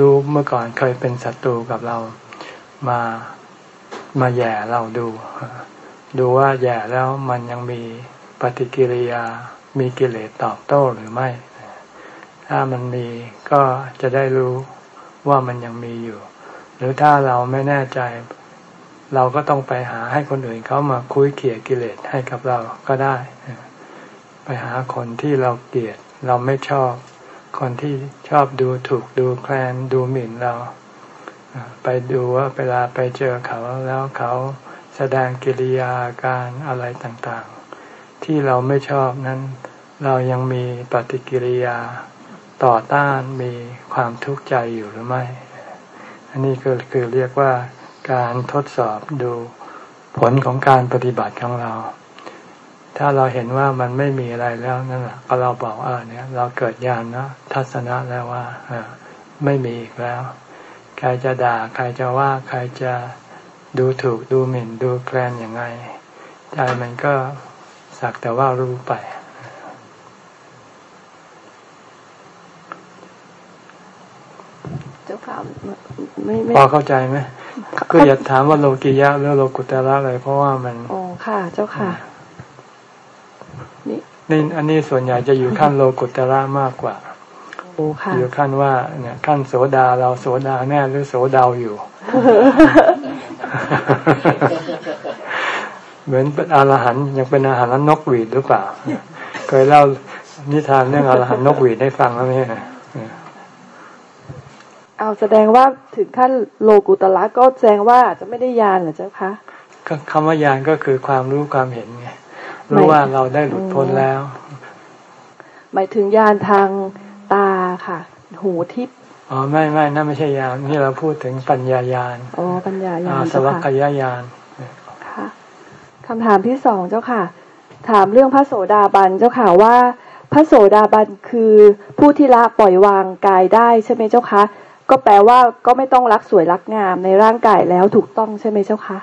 ดูเมื่อก่อนเคยเป็นศัตรูกับเรามา มาแย่เราดู ดูว่าแย่แล้วมันยังมีปฏิกิริยา มีกิเลสตอบโต้หรือไม่ ถ้ามันมีก็จะได้รู้ว่ามันยังมีอยู่ หรือถ้าเราไม่แน่ใจ เราก็ต้องไปหาให้คนอื่นเขามาคุยเขี่ยกิเลสให้กับเราก็ได้ ไปหาคนที่เราเกลียด เราไม่ชอบ คนที่ชอบดูถูกดูแคลนดูหมิ่นเรา ไปดูว่าเวลาไปเจอเขาแล้วเขาแสดงกิริยาการอะไรต่างๆ ที่เราไม่ชอบนั้น เรายังมีปฏิกิริยาต่อต้านมีความทุกข์ใจอยู่หรือไม่ อันนี้ก็คือเรียกว่าการทดสอบดูผลของการปฏิบัติของเรา ถ้าเราเห็นว่ามันไม่มีอะไรแล้วนั่นแหละก็เราบอกเออเนี่ย เราเกิดญาณนะทัศนะแล้วว่าไม่มีอีกแล้ว ใครจะด่า ใครจะว่าใครจะดูถูกดูหมิ่นดูแคลนอย่างไงใจมันก็สักแต่ว่ารู้ไป เจ้าค่ะไม่ไม่พอเข้าใจไหมก็อย่าถามว่าโลกิยะหรือโลกุตระเลยเพราะว่ามันอ๋อค่ะ เจ้าค่ะนี่นี่อันนี้ส่วนใหญ่จะอยู่ขั้นโลกุตระมากกว่าโอ้ค่ะอยู่ขั้นว่าเนี่ยขั้นโสดาเราโสดาแน่หรือโสดาวอยู่ เหมือนเป็นอรหันยังเป็นอาหารนกหวีดหรือเปล่า เคยเล่านิทานเรื่องอรหันนกหวีดให้ฟังแล้วไหมเอาแสดงว่าถึงขั้นโลกุตละก็แสดงว่าจะไม่ได้ยานเหรอเจ้าคะคำว่ายานก็คือความรู้ความเห็นไงรู้ว่าเราได้หลุดพ้นแล้ว หมายถึงยานทาง ตาค่ะ หูทิพย์อ๋อไม่ไม่นั่นไม่ใช่ยานนี่เราพูดถึงปัญญายานอ๋อปัญญายานสวัคยายานค่ะคำถามที่สองเจ้าค่ะ ถามเรื่องพระโสดาบันเจ้าค่ะว่า พระโสดาบันคือผู้ที่ละปล่อยวางกายได้ใช่ไหมเจ้าคะก็แปลว่าก็ไม่ต้องรักสวยรักงามในร่างกายแล้วถูกต้องใช่ไหมเจ้าคะ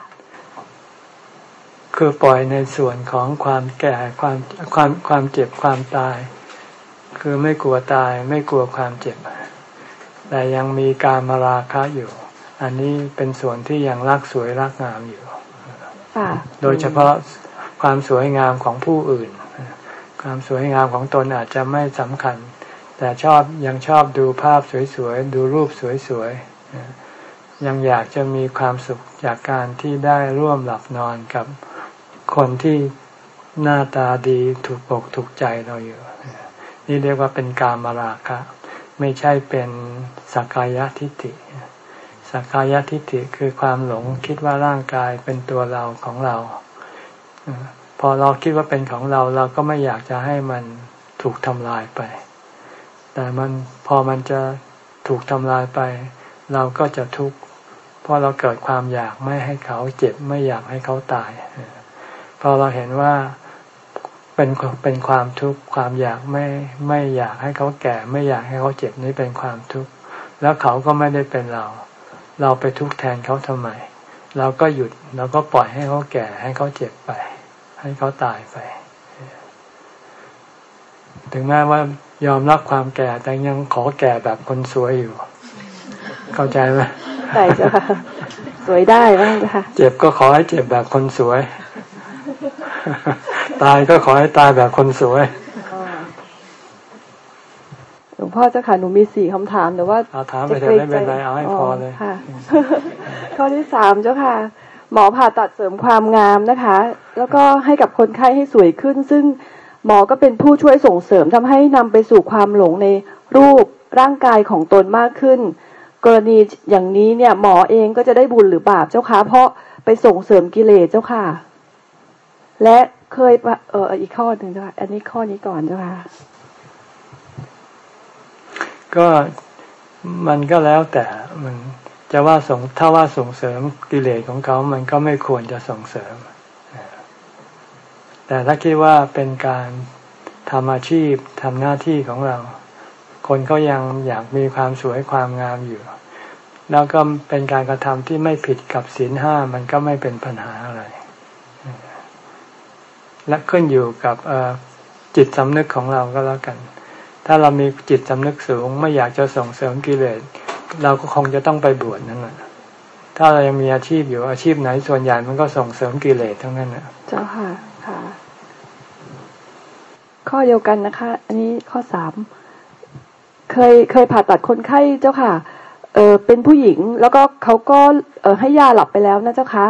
คือปล่อยในส่วนของความแก่ความความความเจ็บความตาย คือไม่กลัวตายไม่กลัวความเจ็บ แต่ยังมีการมาราคะอยู่ อันนี้เป็นส่วนที่ยังรักสวยรักงามอยู่โดยเฉพาะความสวยงามของผู้อื่น ความสวยงามของตนอาจจะไม่สำคัญ แต่ชอบยังชอบดูภาพสวยๆ ดูรูปสวยๆ ยังอยากจะมีความสุขจากการที่ได้ร่วมหลับนอนกับคนที่หน้าตาดีถูกอกถูกใจเราอยู่ นี่เรียกว่าเป็นการมาราคะ ไม่ใช่เป็นสักกายทิฏฐิสักกายทิฏฐิคือความหลงคิดว่าร่างกายเป็นตัวเราของเรา พอเราคิดว่าเป็นของเราเราก็ไม่อยากจะให้มันถูกทำลายไป แต่มันพอมันจะถูกทำลายไป เราก็จะทุกข์เพราะเราเกิดความอยากไม่ให้เขาเจ็บไม่อยากให้เขาตาย พอเราเห็นว่า เป็นเป็นความทุกข์ความอยากไม่ไม่อยากให้เขาแก่ ไม่อยากให้เขาเจ็บนี่เป็นความทุกข์แล้วเขาก็ไม่ได้เป็นเรา เราไปทุกข์แทนเขาทำไม เราก็หยุดเราก็ปล่อยให้เขาแก่ ให้เขาเจ็บไป ให้เขาตายไป ถึงแม้ว่ายอมรับความแก่แต่ยังขอแก่แบบคนสวยอยู่ เข้าใจไหมใช่จ้ะสวยได้บ้างค่ะเจ็บก็ขอให้เจ็บแบบคนสวย ตายก็ขอให้ตายแบบคนสวยหลวงพ่อเจ้าค่ะหนูมีสี่คำถามแต่ว่าเอาถามไปเถอะไม่เป็นไรเอาให้พอเลยค่ะข้อที่สามเจ้าค่ะ หมอผ่าตัดเสริมความงามนะคะ แล้วก็ให้กับคนไข้ให้สวยขึ้น ซึ่งหมอก็เป็นผู้ช่วยส่งเสริมทำให้นำไปสู่ความหลงในรูปร่างกายของตนมากขึ้น กรณีอย่างนี้เนี่ยหมอเองก็จะได้บุญหรือบาปเจ้าค่ะเพราะไปส่งเสริมกิเลสเจ้าค่ะ และ เคยเอออีกข้อหนึ่งเจ้าค่ะอันนี้ข้อนี้ก่อนเจ้าค่ะก็มันก็แล้วแต่มันจะว่าส่งถ้าว่าส่งเสริมกิเลสของเขา มันก็ไม่ควรจะส่งเสริม แต่ถ้าคิดว่าเป็นการทำอาชีพทำหน้าที่ของเรา คนเขายังอยากมีความสวยความงามอยู่ แล้วก็เป็นการกระทำที่ไม่ผิดกับศีลห้ามันก็ไม่เป็นปัญหาอะไร และขึ้นอยู่กับจิตสำนึกของเราก็แล้วกัน ถ้าเรามีจิตสำนึกสูง ไม่อยากจะส่งเสริมกิเลสเราก็คงจะต้องไปบวชนั่นแหละถ้าเรายังมีอาชีพอยู่อาชีพไหนส่วนใหญ่มันก็ส่งเสริมกิเลสทั้งนั้นนะเจ้าค่ะค่ะ ข้อเดียวกันนะคะ อันนี้ข้อสามเคยเคยผ่าตัดคนไข้เจ้าค่ะ เออเป็นผู้หญิงแล้วก็เขาก็เออให้ยาหลับไปแล้วนะเจ้าค่ะ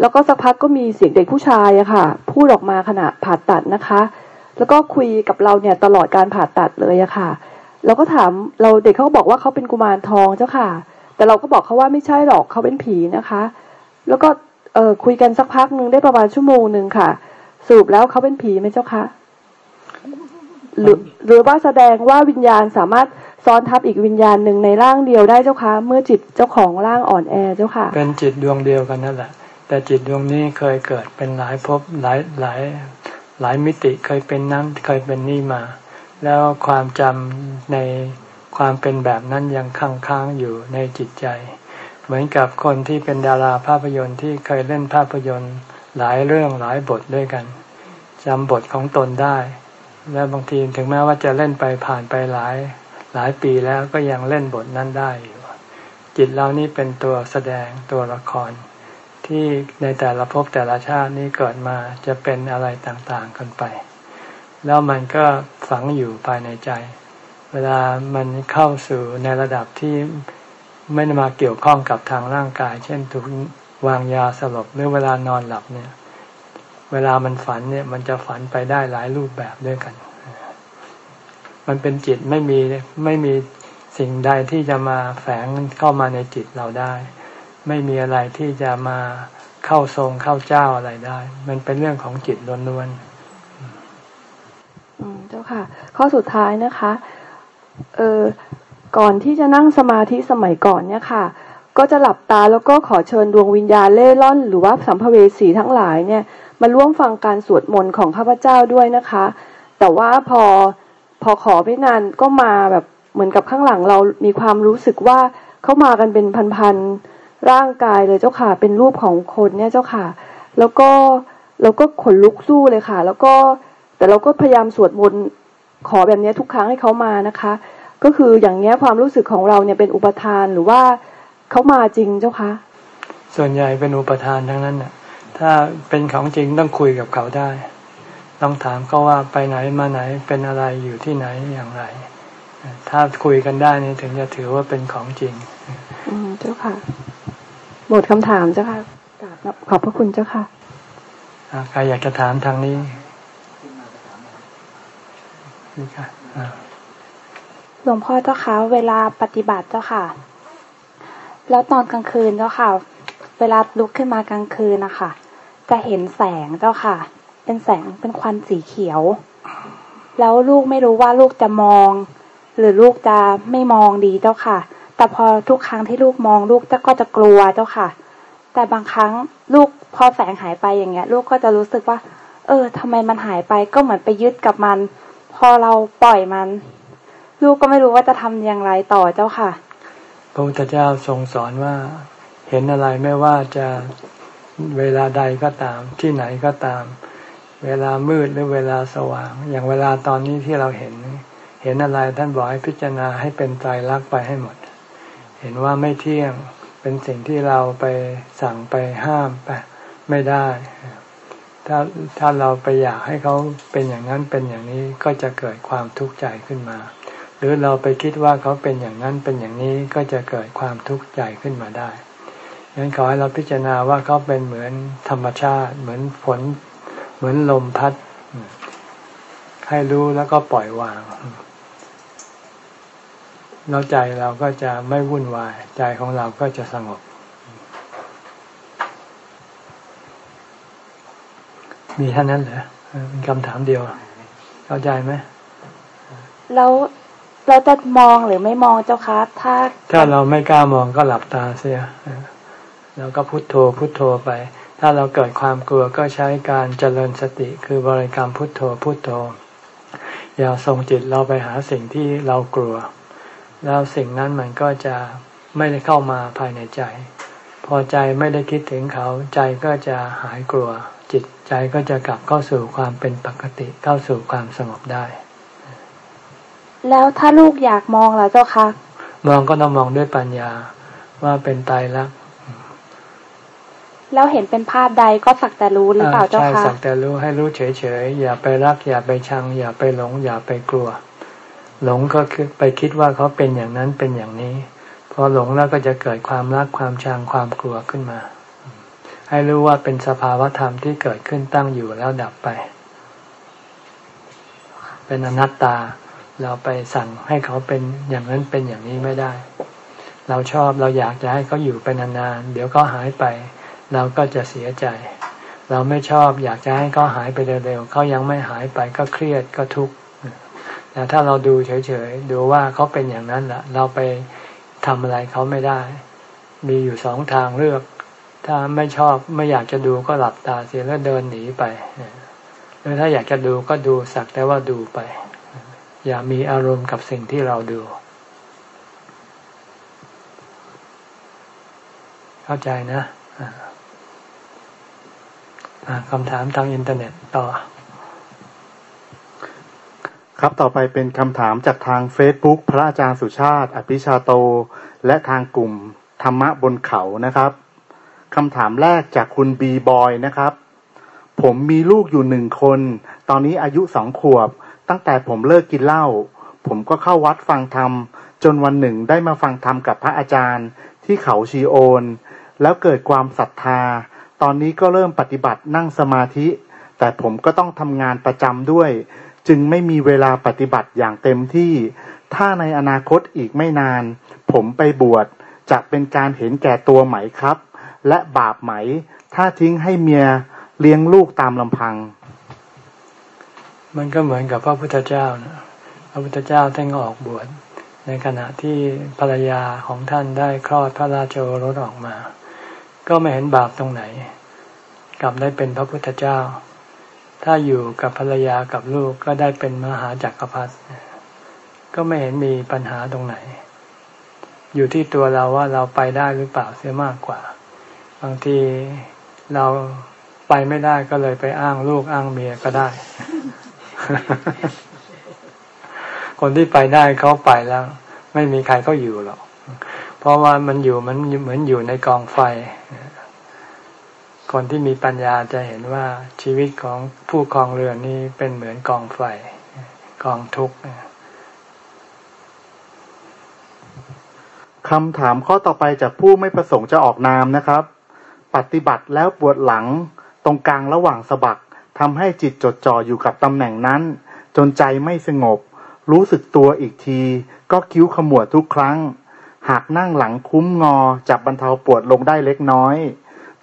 แล้วก็สักพักก็มีเสียงเด็กผู้ชายอะค่ะ พูดออกมาขณะผ่าตัดนะคะ แล้วก็คุยกับเราเนี่ยตลอดการผ่าตัดเลยอะค่ะ เราก็ถามเราเด็กเขาบอกว่าเขาเป็นกุมารทองเจ้าค่ะ แต่เราก็บอกเขาว่าไม่ใช่หรอกเขาเป็นผีนะคะ แล้วก็เออคุยกันสักพักหนึ่งได้ประมาณชั่วโมงหนึ่งค่ะสรุปแล้วเขาเป็นผีไหมเจ้าคะหรือหรือว่าแสดงว่าวิญญาณสามารถซ้อนทับอีกวิญญาณหนึ่งในร่างเดียวได้เจ้าคะ เมื่อจิตเจ้าของร่างอ่อนแอเจ้าค่ะ เป็นจิตดวงเดียวกันนั่นแหละ แต่จิตดวงนี้เคยเกิดเป็นหลายภพหลายหลายหลายมิติเคยเป็นนั้นเคยเป็นนี่มา แล้วความจำในความเป็นแบบนั้นยังค้างค้างอยู่ในจิตใจ เหมือนกับคนที่เป็นดาราภาพยนตร์ที่เคยเล่นภาพยนตร์หลายเรื่องหลายบทด้วยกันจำบทของตนได้ และบางทีถึงแม้ว่าจะเล่นไปผ่านไปหลายหลายปีแล้วก็ยังเล่นบทนั้นได้อยู่จิตเรานี่เป็นตัวแสดงตัวละคร ที่ในแต่ละภพแต่ละชาตินี้เกิดมาจะเป็นอะไรต่างๆกันไป แล้วมันก็ฝังอยู่ภายในใจ เวลามันเข้าสู่ในระดับที่ไม่มาเกี่ยวข้องกับทางร่างกาย เช่นถูกวางยาสลบหรือเวลานอนหลับเนี่ย เวลามันฝันเนี่ยมันจะฝันไปได้หลายรูปแบบด้วยกัน มันเป็นจิตไม่มีไม่มีสิ่งใดที่จะมาแฝงเข้ามาในจิตเราได้ ไม่มีอะไรที่จะมาเข้าทรงเข้าเจ้าอะไรได้ มันเป็นเรื่องของจิตล้วนๆอืมเจ้าค่ะ ข้อสุดท้ายนะคะ เออก่อนที่จะนั่งสมาธิสมัยก่อนเนี่ยค่ะ ก็จะหลับตาแล้วก็ขอเชิญดวงวิญญาณเล่ร่อน หรือว่าสัมภเวสีทั้งหลายเนี่ยมาร่วมฟังการสวดมนต์ของข้าพเจ้าด้วยนะคะ แต่ว่าพอพอขอไม่นานก็มาแบบเหมือนกับข้างหลังเรามีความรู้สึกว่าเขามากันเป็นพันๆ ร่างกายเลยเจ้าค่ะ เป็นรูปของคนเนี่ยเจ้าค่ะ แล้วก็เราก็ขนลุกสู้เลยค่ะ แล้วก็แต่เราก็พยายามสวดมนต์ขอแบบนี้ทุกครั้งให้เขามานะคะ ก็คืออย่างเนี้ยความรู้สึกของเราเนี่ยเป็นอุปทานหรือว่าเขามาจริงเจ้าคะส่วนใหญ่เป็นอุปทานทั้งนั้นน่ะ ถ้าเป็นของจริงต้องคุยกับเขาได้ ต้องถามเขาว่าไปไหนมาไหนเป็นอะไรอยู่ที่ไหนอย่างไร ถ้าคุยกันได้นี่ถึงจะถือว่าเป็นของจริง อืมเจ้าค่ะ หมดคำถามเจ้าค่ะขอบพระคุณเจ้าค่ะใครอยากจะถามทางนี้นี่ค่ะหลวงพ่อเจ้าคะเวลาปฏิบัติเจ้าค่ะ แล้วตอนกลางคืนเจ้าค่ะ เวลาลุกขึ้นมากลางคืนนะคะจะเห็นแสงเจ้าค่ะ เป็นแสงเป็นควันสีเขียว แล้วลูกไม่รู้ว่าลูกจะมอง หรือลูกจะไม่มองดีเจ้าค่ะ แต่พอทุกครั้งที่ลูกมองลูกจะก็จะกลัวเจ้าค่ะ แต่บางครั้งลูกพอแสงหายไปอย่างเงี้ย ลูกก็จะรู้สึกว่า เออทำไมมันหายไปก็เหมือนไปยึดกับมัน พอเราปล่อยมัน ลูกก็ไม่รู้ว่าจะทำอย่างไรต่อเจ้าค่ะพระพุทธเจ้าทรงสอนว่า เห็นอะไรไม่ว่าจะเวลาใดก็ตาม ที่ไหนก็ตาม เวลามืดหรือเวลาสว่าง อย่างเวลาตอนนี้ที่เราเห็น เห็นอะไรท่านบอกให้พิจารณาให้เป็นใจรักไปให้หมด ห็นว่าไม่เที่ยงเป็นสิ่งที่เราไปสั่งไปห้ามไปไม่ได้ ถ้าถ้าเราไปอยากให้เขาเป็นอย่างนั้นเป็นอย่างนี้ก็จะเกิดความทุกข์ใจขึ้นมา หรือเราไปคิดว่าเขาเป็นอย่างนั้นเป็นอย่างนี้ก็จะเกิดความทุกข์ใจขึ้นมาได้ดังนั้นขอให้เราพิจารณาว่าเขาเป็นเหมือนธรรมชาติ เหมือนฝนเหมือนลมพัด ให้รู้แล้วก็ปล่อยวาง แล้วใจเราก็จะไม่วุ่นวาย ใจของเราก็จะสงบ มีท่านั้นเหรอเป็นคำถามเดียว เข้าใจไหมแล้วเราจะมองหรือไม่มองเจ้าคะถ้า ถ้าเราไม่กล้ามองก็หลับตาเสียแล้วก็พุโทโธพุโทโธไป ถ้าเราเกิดความกลัวก็ใช้การเจริญสติคือบริกรรมพุโทโธพุโทโธอย่าส่งจิตเราไปหาสิ่งที่เรากลัว แล้วสิ่งนั้นมันก็จะไม่ได้เข้ามาภายในใจ พอใจไม่ได้คิดถึงเขา ใจก็จะหายกลัว จิตใจก็จะกลับเข้าสู่ความเป็นปกติเข้าสู่ความสงบได้ แล้วถ้าลูกอยากมองล่ะเจ้าคะมองก็ต้องมองด้วยปัญญาว่าเป็นตายรักแล้วเห็นเป็นภาพใดก็สักแต่รู้หรือเปล่าเจ้าคะใช่สักแต่รู้ให้รู้เฉยๆอย่าไปรัก อย่าไปชัง อย่าไปหลง อย่าไปกลัว หลงก็คือไปคิดว่าเขาเป็นอย่างนั้นเป็นอย่างนี้ พอหลงแล้วก็จะเกิดความรักความชังความกลัวขึ้นมา ให้รู้ว่าเป็นสภาวธรรมที่เกิดขึ้นตั้งอยู่แล้วดับไป เป็นอนัตตา เราไปสั่งให้เขาเป็นอย่างนั้นเป็นอย่างนี้ไม่ได้ เราชอบเราอยากจะให้เขาอยู่ไปนานๆเดี๋ยวก็หายไป เราก็จะเสียใจ เราไม่ชอบอยากจะให้เขาหายไปเร็วๆเขายังไม่หายไปก็เครียดก็ทุกข์ แต่ถ้าเราดูเฉยๆ ดูว่าเขาเป็นอย่างนั้นแหละเราไปทำอะไรเขาไม่ได้ มีอยู่สองทางเลือก ถ้าไม่ชอบไม่อยากจะดูก็หลับตาเสียแล้วเดินหนีไปหรือถ้าอยากจะดูก็ดูสักแต่ว่าดูไป อย่ามีอารมณ์กับสิ่งที่เราดู เข้าใจนะคำถามทางอินเทอร์เน็ตต่อ ครับต่อไปเป็นคำถามจากทาง Facebook พระอาจารย์สุชาติ อภิชาโต และทางกลุ่มธรรมะบนเขานะครับคำถามแรกจากคุณบีบอยนะครับ ผมมีลูกอยู่หนึ่งคน ตอนนี้อายุสองขวบ ตั้งแต่ผมเลิกกินเหล้าผมก็เข้าวัดฟังธรรม จนวันหนึ่งได้มาฟังธรรมกับพระอาจารย์ ที่เขาชีโอน แล้วเกิดความศรัทธา ตอนนี้ก็เริ่มปฏิบัตินั่งสมาธิ แต่ผมก็ต้องทำงานประจำด้วย จึงไม่มีเวลาปฏิบัติอย่างเต็มที่ ถ้าในอนาคตอีกไม่นาน ผมไปบวชจะเป็นการเห็นแก่ตัวไหมครับ และบาปไหม ถ้าทิ้งให้เมียเลี้ยงลูกตามลำพัง มันก็เหมือนกับพระพุทธเจ้านะพระพุทธเจ้าท่านออกบวชในขณะที่ภรรยาของท่านได้คลอดพระราชโอรสออกมา ก็ไม่เห็นบาปตรงไหน กลับได้เป็นพระพุทธเจ้า ถ้าอยู่กับภรรยากับลูกก็ได้เป็นมหาจักรพรรดิก็ไม่เห็นมีปัญหาตรงไหน อยู่ที่ตัวเราว่าเราไปได้หรือเปล่าเสียมากกว่า บางทีเราไปไม่ได้ก็เลยไปอ้างลูกอ้างเมียก็ได้ คนที่ไปได้เขาไปแล้ว ไม่มีใครเขาอยู่หรอก เพราะว่ามันอยู่มันเหมือนอยู่ในกองไฟ คนที่มีปัญญาจะเห็นว่าชีวิตของผู้ครองเรือนนี้เป็นเหมือนกองไฟกองทุกข์คำถามข้อต่อไปจากผู้ไม่ประสงค์จะออกนามนะครับ ปฏิบัติแล้วปวดหลังตรงกลางระหว่างสะบักทำให้จิตจดจ่ออยู่กับตำแหน่งนั้น จนใจไม่สงบ รู้สึกตัวอีกที ก็คิ้วขมวดทุกครั้ง หากนั่งหลังคุ้มงอจับบรรเทาปวดลงได้เล็กน้อย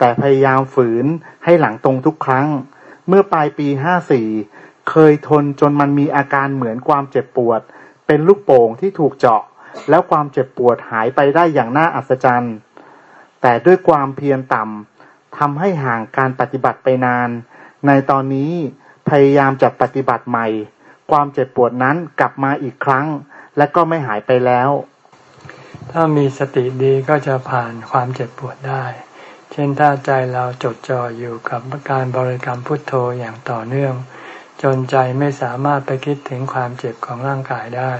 แต่พยายามฝืนให้หลังตรงทุกครั้ง เมื่อปลายปีห้าสี่เคยทนจนมันมีอาการเหมือนความเจ็บปวด เป็นลูกโป่งที่ถูกเจาะ แล้วความเจ็บปวดหายไปได้อย่างน่าอัศจรรย์ แต่ด้วยความเพียรต่ำทำให้ห่างการปฏิบัติไปนาน ในตอนนี้พยายามจะปฏิบัติใหม่ ความเจ็บปวดนั้นกลับมาอีกครั้ง และก็ไม่หายไปแล้ว ถ้ามีสติดีก็จะผ่านความเจ็บปวดได้ เช่นถ้าใจเราจดจ่ออยู่กับการบริกรรมพุทโธอย่างต่อเนื่อง จนใจไม่สามารถไปคิดถึงความเจ็บของร่างกายได้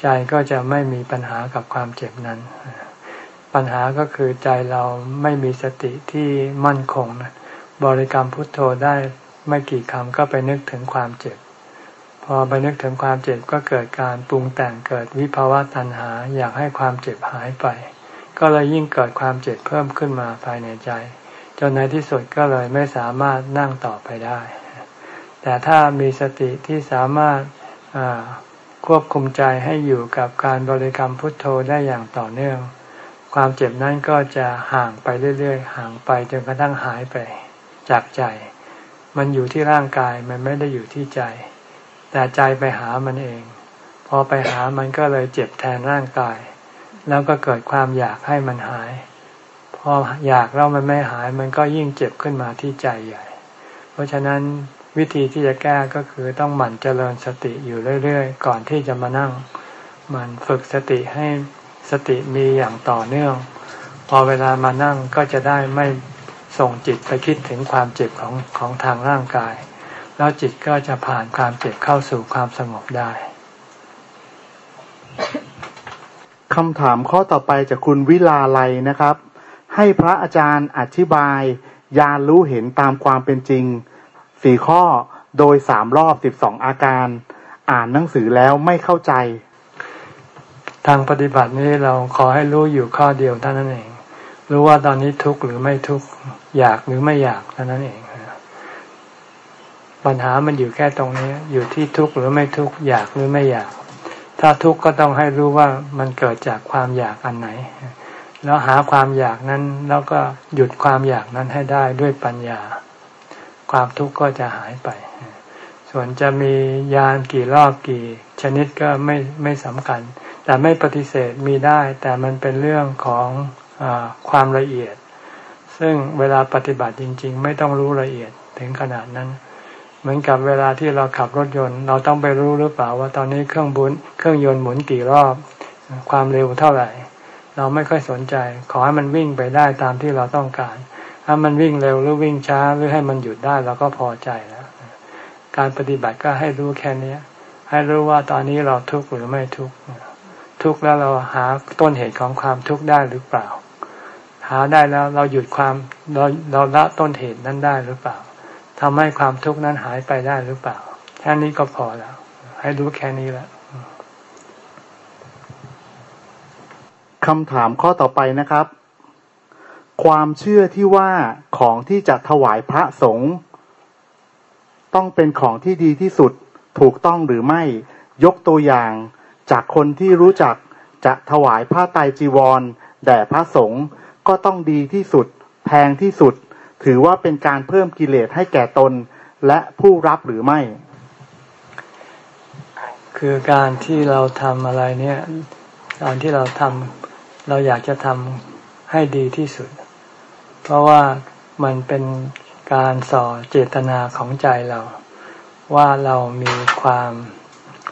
ใจก็จะไม่มีปัญหากับความเจ็บนั้น ปัญหาก็คือใจเราไม่มีสติที่มั่นคงนะบริกรรมพุทโธได้ไม่กี่คำก็ไปนึกถึงความเจ็บ พอไปนึกถึงความเจ็บก็เกิดการปรุงแต่งเกิดวิภาวะตัณหาอยากให้ความเจ็บหายไป ก็เลยยิ่งเกิดความเจ็บเพิ่มขึ้นมาภายในใจ จนในที่สุดก็เลยไม่สามารถนั่งต่อไปได้ แต่ถ้ามีสติที่สามารถควบคุมใจให้อยู่กับการบริกรรมพุทโธได้อย่างต่อเนื่อง ความเจ็บนั้นก็จะห่างไปเรื่อยๆ ห่างไปจนกระทั่งหายไปจากใจ มันอยู่ที่ร่างกายมันไม่ได้อยู่ที่ใจ แต่ใจไปหามันเอง พอไปหามันก็เลยเจ็บแทนร่างกาย แล้วก็เกิดความอยากให้มันหาย พออยากแล้วมันไม่หาย มันก็ยิ่งเจ็บขึ้นมาที่ใจใหญ่ เพราะฉะนั้นวิธีที่จะแก้ก็คือต้องหมั่นเจริญสติอยู่เรื่อยๆ ก่อนที่จะมานั่ง มันฝึกสติให้สติมีอย่างต่อเนื่อง พอเวลามานั่งก็จะได้ไม่ส่งจิตไปคิดถึงความเจ็บของของทางร่างกาย แล้วจิตก็จะผ่านความเจ็บเข้าสู่ความสงบได้ คำถามข้อต่อไปจากคุณวิลาไลนะครับ ให้พระอาจารย์อธิบายยานรู้เห็นตามความเป็นจริงสี่ข้อโดยสามรอบสิบสองอาการ อ่านหนังสือแล้วไม่เข้าใจ ทางปฏิบัตินี้เราขอให้รู้อยู่ข้อเดียวเท่านั้นเอง รู้ว่าตอนนี้ทุกข์หรือไม่ทุกข์อยากหรือไม่อยากเท่านั้นเองปัญหามันอยู่แค่ตรงนี้ อยู่ที่ทุกข์หรือไม่ทุกข์อยากหรือไม่อยาก ถ้าทุกข์ก็ต้องให้รู้ว่ามันเกิดจากความอยากอันไหน แล้วหาความอยากนั้นแล้วก็หยุดความอยากนั้นให้ได้ด้วยปัญญา ความทุกข์ก็จะหายไป ส่วนจะมียานกี่รอบกี่ ชนิดก็ไม่ไม่สำคัญ แต่ไม่ปฏิเสธมีได้ แต่มันเป็นเรื่องของอความละเอียด ซึ่งเวลาปฏิบัติจริง ๆ ไม่ต้องรู้ละเอียดถึงขนาดนั้น เหมือนกับเวลาที่เราขับรถยนต์ เราต้องไปรู้หรือเปล่าว่าตอนนี้เครื่องบุนเครื่องยนต์หมุนกี่รอบ ความเร็วเท่าไหร่ เราไม่ค่อยสนใจ ขอให้มันวิ่งไปได้ตามที่เราต้องการ ถ้ามันวิ่งเร็วหรือวิ่งช้าหรือให้มันหยุดได้เราก็พอใจแล้ว การปฏิบัติก็ให้รู้แค่นี้ให้รู้ว่าตอนนี้เราทุกข์หรือไม่ทุกข์ทุกข์แล้วเราหาต้นเหตุของความทุกข์ได้หรือเปล่า หาได้แล้วเราหยุดความเราเราละต้นเหตุนั้นได้หรือเปล่า ทำให้ความทุกข์นั้นหายไปได้หรือเปล่า แค่นี้ก็พอแล้ว ให้รู้แค่นี้แล้วคำถามข้อต่อไปนะครับ ความเชื่อที่ว่าของที่จะถวายพระสงฆ์ต้องเป็นของที่ดีที่สุดถูกต้องหรือไม่ ยกตัวอย่างจากคนที่รู้จักจะถวายผ้าไตรจีวร แด่พระสงฆ์ก็ต้องดีที่สุด แพงที่สุด ถือว่าเป็นการเพิ่มกิเลสให้แก่ตนและผู้รับหรือไม่ คือการที่เราทำอะไรเนี่ยตอนที่เราทำเราอยากจะทำให้ดีที่สุด เพราะว่ามันเป็นการส่อเจตนาของใจเรา ว่าเรามีความ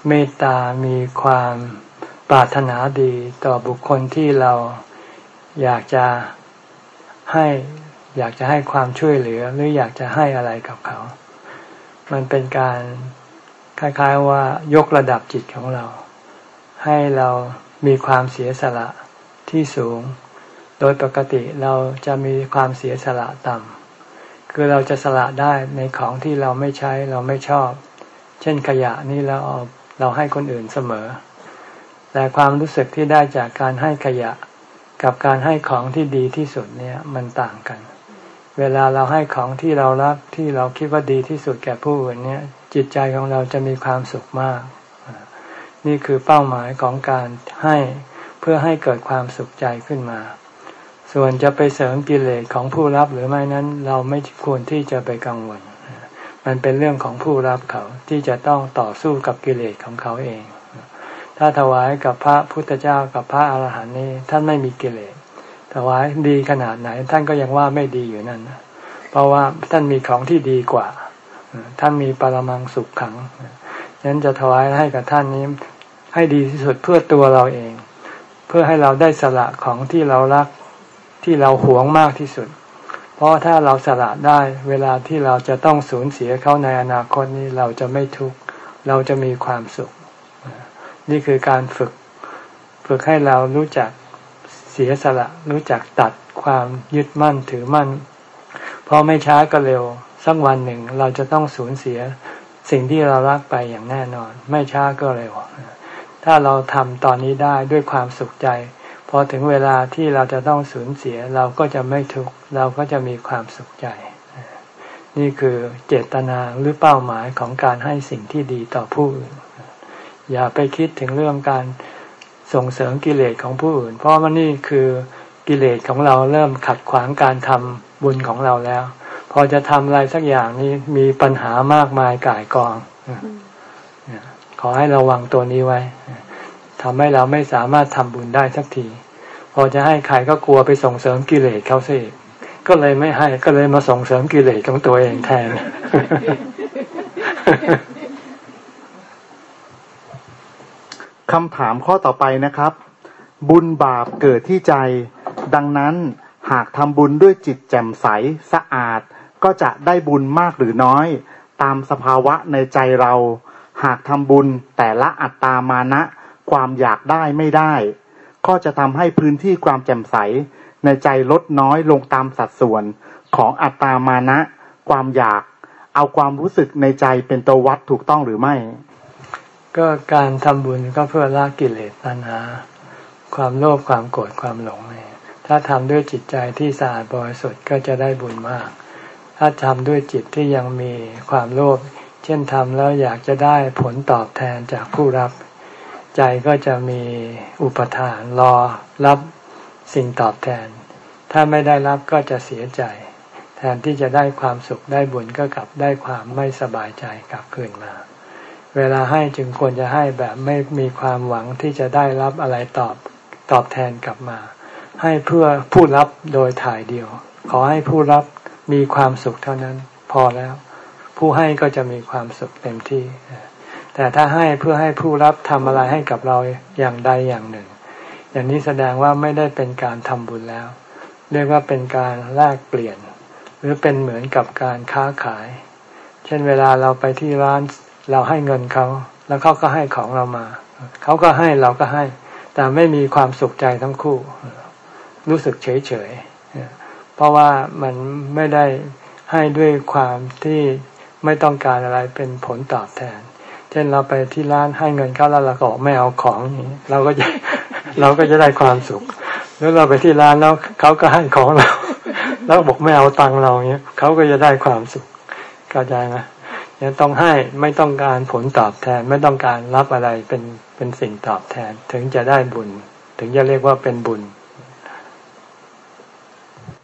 เมตตา มีความปรารถนาดีต่อบุคคลที่เราอยากจะให้ อยากจะให้ความช่วยเหลือหรืออยากจะให้อะไรกับเขา มันเป็นการคล้ายๆว่ายกระดับจิตของเรา ให้เรามีความเสียสละที่สูง โดยปกติเราจะมีความเสียสละต่ำคือเราจะสละได้ในของที่เราไม่ใช้เราไม่ชอบ เช่นขยะนี่เราเอาเราให้คนอื่นเสมอ แต่ความรู้สึกที่ได้จากการให้ขยะ กับการให้ของที่ดีที่สุดเนี่ยมันต่างกัน เวลาเราให้ของที่เรารักที่เราคิดว่าดีที่สุดแก่ผู้อื่นเนี่ย จิตใจของเราจะมีความสุขมาก นี่คือเป้าหมายของการให้เพื่อให้เกิดความสุขใจขึ้นมา ส่วนจะไปเสริมกิเลสของผู้รับหรือไม่นั้น เราไม่ควรที่จะไปกังวล มันเป็นเรื่องของผู้รับเขาที่จะต้องต่อสู้กับกิเลสของเขาเอง ถ้าถวายกับพระพุทธเจ้ากับพระอาหารหันต์นี้ท่านไม่มีกิเลส ถวายดีขนาดไหน ท่านก็ยังว่าไม่ดีอยู่นั่นเพราะว่าท่านมีของที่ดีกว่า ท่านมีปรมังสุขขังฉะนั้นจะถวายให้กับท่านนี้ให้ดีที่สุดเพื่อตัวเราเอง เพื่อให้เราได้สละของที่เรารักที่เราหวงมากที่สุด เพราะถ้าเราสละได้เวลาที่เราจะต้องสูญเสียเขาในอนาคตนี้เราจะไม่ทุกข์เราจะมีความสุข นี่คือการฝึก ฝึกให้เรารู้จัก เสียสละรู้จักตัดความยึดมั่นถือมั่น เพราะไม่ช้าก็เร็ว สักวันหนึ่งเราจะต้องสูญเสียสิ่งที่เรารักไปอย่างแน่นอน ไม่ช้าก็เร็ว ถ้าเราทำตอนนี้ได้ด้วยความสุขใจ พอถึงเวลาที่เราจะต้องสูญเสียเราก็จะไม่ทุกข์เราก็จะมีความสุขใจ นี่คือเจตนาหรือเป้าหมายของการให้สิ่งที่ดีต่อผู้อื่นอย่าไปคิดถึงเรื่องการ ส่งเสริมกิเลสของผู้อื่น เพราะว่านี่คือกิเลสของเราเริ่มขัดขวางการทำบุญของเราแล้ว พอจะทำอะไรสักอย่างนี้มีปัญหามากมายก่ายกองขอให้ระวังตัวนี้ไว้ทำให้เราไม่สามารถทำบุญได้สักที พอจะให้ใครก็กลัวไปส่งเสริมกิเลสเขาสิก็เลยไม่ให้ก็เลยมาส่งเสริมกิเลสของตัวเองแทน คำถามข้อต่อไปนะครับ บุญบาปเกิดที่ใจ ดังนั้นหากทำบุญด้วยจิตแจ่มใสสะอาด ก็จะได้บุญมากหรือน้อย ตามสภาวะในใจเรา หากทำบุญแต่ละอัตตามานะ ความอยากได้ไม่ได้ ก็จะทำให้พื้นที่ความแจ่มใส ในใจลดน้อยลงตามสัดส่วนของอัตตามานะ ความอยาก เอาความรู้สึกในใจเป็นตัววัดถูกต้องหรือไม่ ก็การทำบุญก็เพื่อละกิเลสตัณหา ความโลภความโกรธความหลงเนี่ยถ้าทำด้วยจิตใจที่สะอาดบริสุทธิ์ก็จะได้บุญมาก ถ้าทำด้วยจิตที่ยังมีความโลภเช่นทำแล้วอยากจะได้ผลตอบแทนจากผู้รับ ใจก็จะมีอุปทานรอรับสิ่งตอบแทน ถ้าไม่ได้รับก็จะเสียใจ แทนที่จะได้ความสุขได้บุญก็กลับได้ความไม่สบายใจกลับคืนมา เวลาให้จึงควรจะให้แบบไม่มีความหวังที่จะได้รับอะไรตอบตอบแทนกลับมา ให้เพื่อผู้รับโดยถ่ายเดียว ขอให้ผู้รับมีความสุขเท่านั้นพอแล้ว ผู้ให้ก็จะมีความสุขเต็มที่ แต่ถ้าให้เพื่อให้ผู้รับทำอะไรให้กับเราอย่างใดอย่างหนึ่ง อย่างนี้แสดงว่าไม่ได้เป็นการทำบุญแล้ว เรียกว่าเป็นการแลกเปลี่ยน หรือเป็นเหมือนกับการค้าขาย เช่นเวลาเราไปที่ร้าน เราให้เงินเขาแล้วเขาก็ให้ของเรามา เขาก็ให้เราก็ให้ แต่ไม่มีความสุขใจทั้งคู่ รู้สึกเฉยเฉยเพราะว่ามันไม่ได้ให้ด้วยความที่ไม่ต้องการอะไรเป็นผลตอบแทน เช่นเราไปที่ร้านให้เงินเขาแล้วเราก็ไม่เอาของเราก็จะเราก็จะได้ความสุข แล้วเราไปที่ร้านแล้วเขาก็ให้ของเรา แล้วบอกไม่เอาตังเราเนี้ยเขาก็จะได้ความสุขเข้าใจไหมยัง ต้องให้ไม่ต้องการผลตอบแทนไม่ต้องการรับอะไรเป็นเป็นสิ่งตอบแทนถึงจะได้บุญ ถึงจะเรียกว่าเป็นบุญ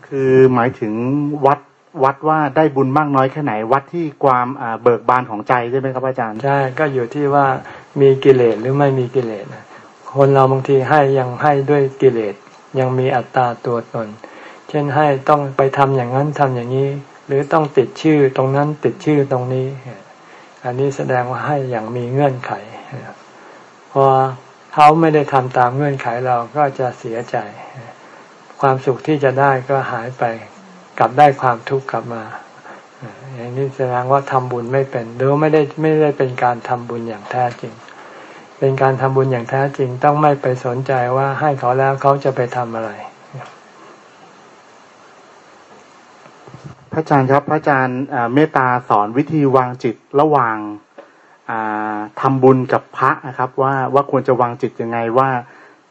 คือหมายถึงวัดวัดว่าได้บุญมากน้อยแค่ไหน วัดที่ความเบิกบานของใจใช่ไหมครับอาจารย์ใช่ก็อยู่ที่ว่ามีกิเลสหรือไม่มีกิเลสคนเราบางทีให้ยังให้ด้วยกิเลสยังมีอัตตาตัวตน เช่นให้ต้องไปทำอย่างนั้นทำอย่างนี้ หรือต้องติดชื่อตรงนั้นติดชื่อตรงนี้ อันนี้แสดงว่าให้อย่างมีเงื่อนไขพอเขาไม่ได้ทำตามเงื่อนไขเราก็จะเสียใจ ความสุขที่จะได้ก็หายไป กลับได้ความทุกข์กลับมาอย่างนี้แสดงว่าทำบุญไม่เป็นหรือไม่ได้ไม่ได้เป็นการทำบุญอย่างแท้จริง เป็นการทำบุญอย่างแท้จริงต้องไม่ไปสนใจว่าให้เขาแล้วเขาจะไปทำอะไร พระอาจารย์ครับ พระอาจารย์เมตตาสอนวิธีวางจิตระหว่างทำบุญกับพระนะครับ ว่าว่าควรจะวางจิตยังไงว่า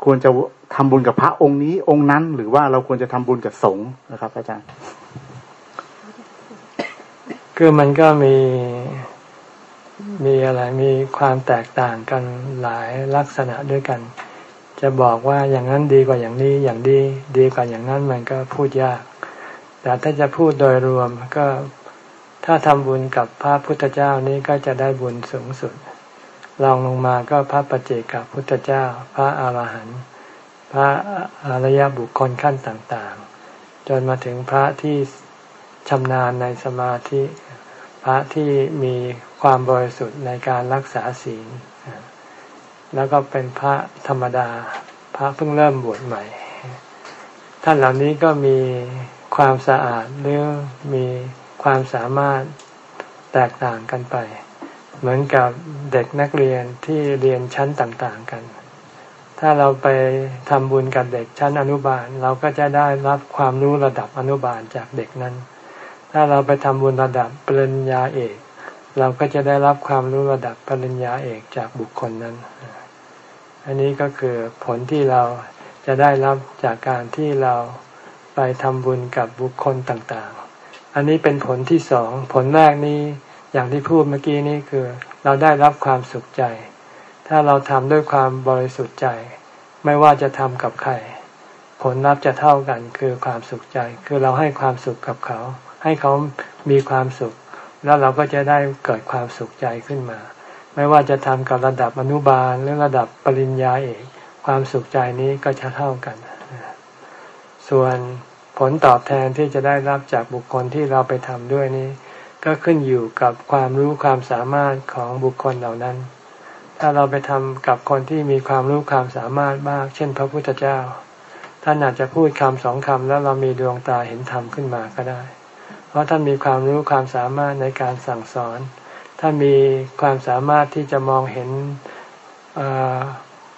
ควรจะทำบุญกับพระองค์นี้องค์นั้น หรือว่าเราควรจะทำบุญกับสงฆ์นะครับอาจารย์ คือมันก็มีมีอะไรมีความแตกต่างกันหลายลักษณะด้วยกัน จะบอกว่าอย่างนั้นดีกว่าอย่างนี้อย่างดี ดีกว่าอย่างนั้นมันก็พูดยาก แต่ถ้าจะพูดโดยรวมก็ถ้าทำบุญกับพระพุทธเจ้านี้ก็จะได้บุญสูงสุดลองลงมาก็พระปเจกับพุทธเจ้า พระอาหารหันต์พระอริยบุคคลขั้นต่างๆ จนมาถึงพระที่ชำนาญในสมาธิ พระที่มีความบริสุทธิ์ในการรักษาศีล แล้วก็เป็นพระธรรมดา พระเพิ่งเริ่มบวชใหม่ ท่านเหล่านี้ก็มี ความสะอาดหรือมีความสามารถแตกต่างกันไป เหมือนกับเด็กนักเรียนที่เรียนชั้นต่างๆกัน ถ้าเราไปทำบุญกับเด็กชั้นอนุบาล เราก็จะได้รับความรู้ระดับอนุบาลจากเด็กนั้น ถ้าเราไปทำบุญระดับปริญญาเอก เราก็จะได้รับความรู้ระดับปริญญาเอกจากบุคคลนั้น อันนี้ก็คือผลที่เราจะได้รับจากการที่เรา ไปทำบุญกับบุคคลต่างๆ อันนี้เป็นผลที่สองผลแรกนี้อย่างที่พูดเมื่อกี้นี้คือ เราได้รับความสุขใจ ถ้าเราทำด้วยความบริสุทธิ์ใจ ไม่ว่าจะทำกับใครผลลัพธ์จะเท่ากันคือความสุขใจ คือเราให้ความสุขกับเขา ให้เขามีความสุข แล้วเราก็จะได้เกิดความสุขใจขึ้นมา ไม่ว่าจะทำกับระดับอนุบาลหรือระดับปริญญาเอกความสุขใจนี้ก็จะเท่ากัน ส่วนผลตอบแทนที่จะได้รับจากบุคคลที่เราไปทำด้วยนี้ ก็ขึ้นอยู่กับความรู้ความสามารถของบุคคลเหล่านั้น ถ้าเราไปทำกับคนที่มีความรู้ความสามารถมาก เช่น พระพุทธเจ้า ท่านอาจจะพูดคำสองคำแล้วเรามีดวงตาเห็นธรรมขึ้นมาก็ได้ เพราะท่านมีความรู้ความสามารถในการสั่งสอน ท่านมีความสามารถที่จะมองเห็น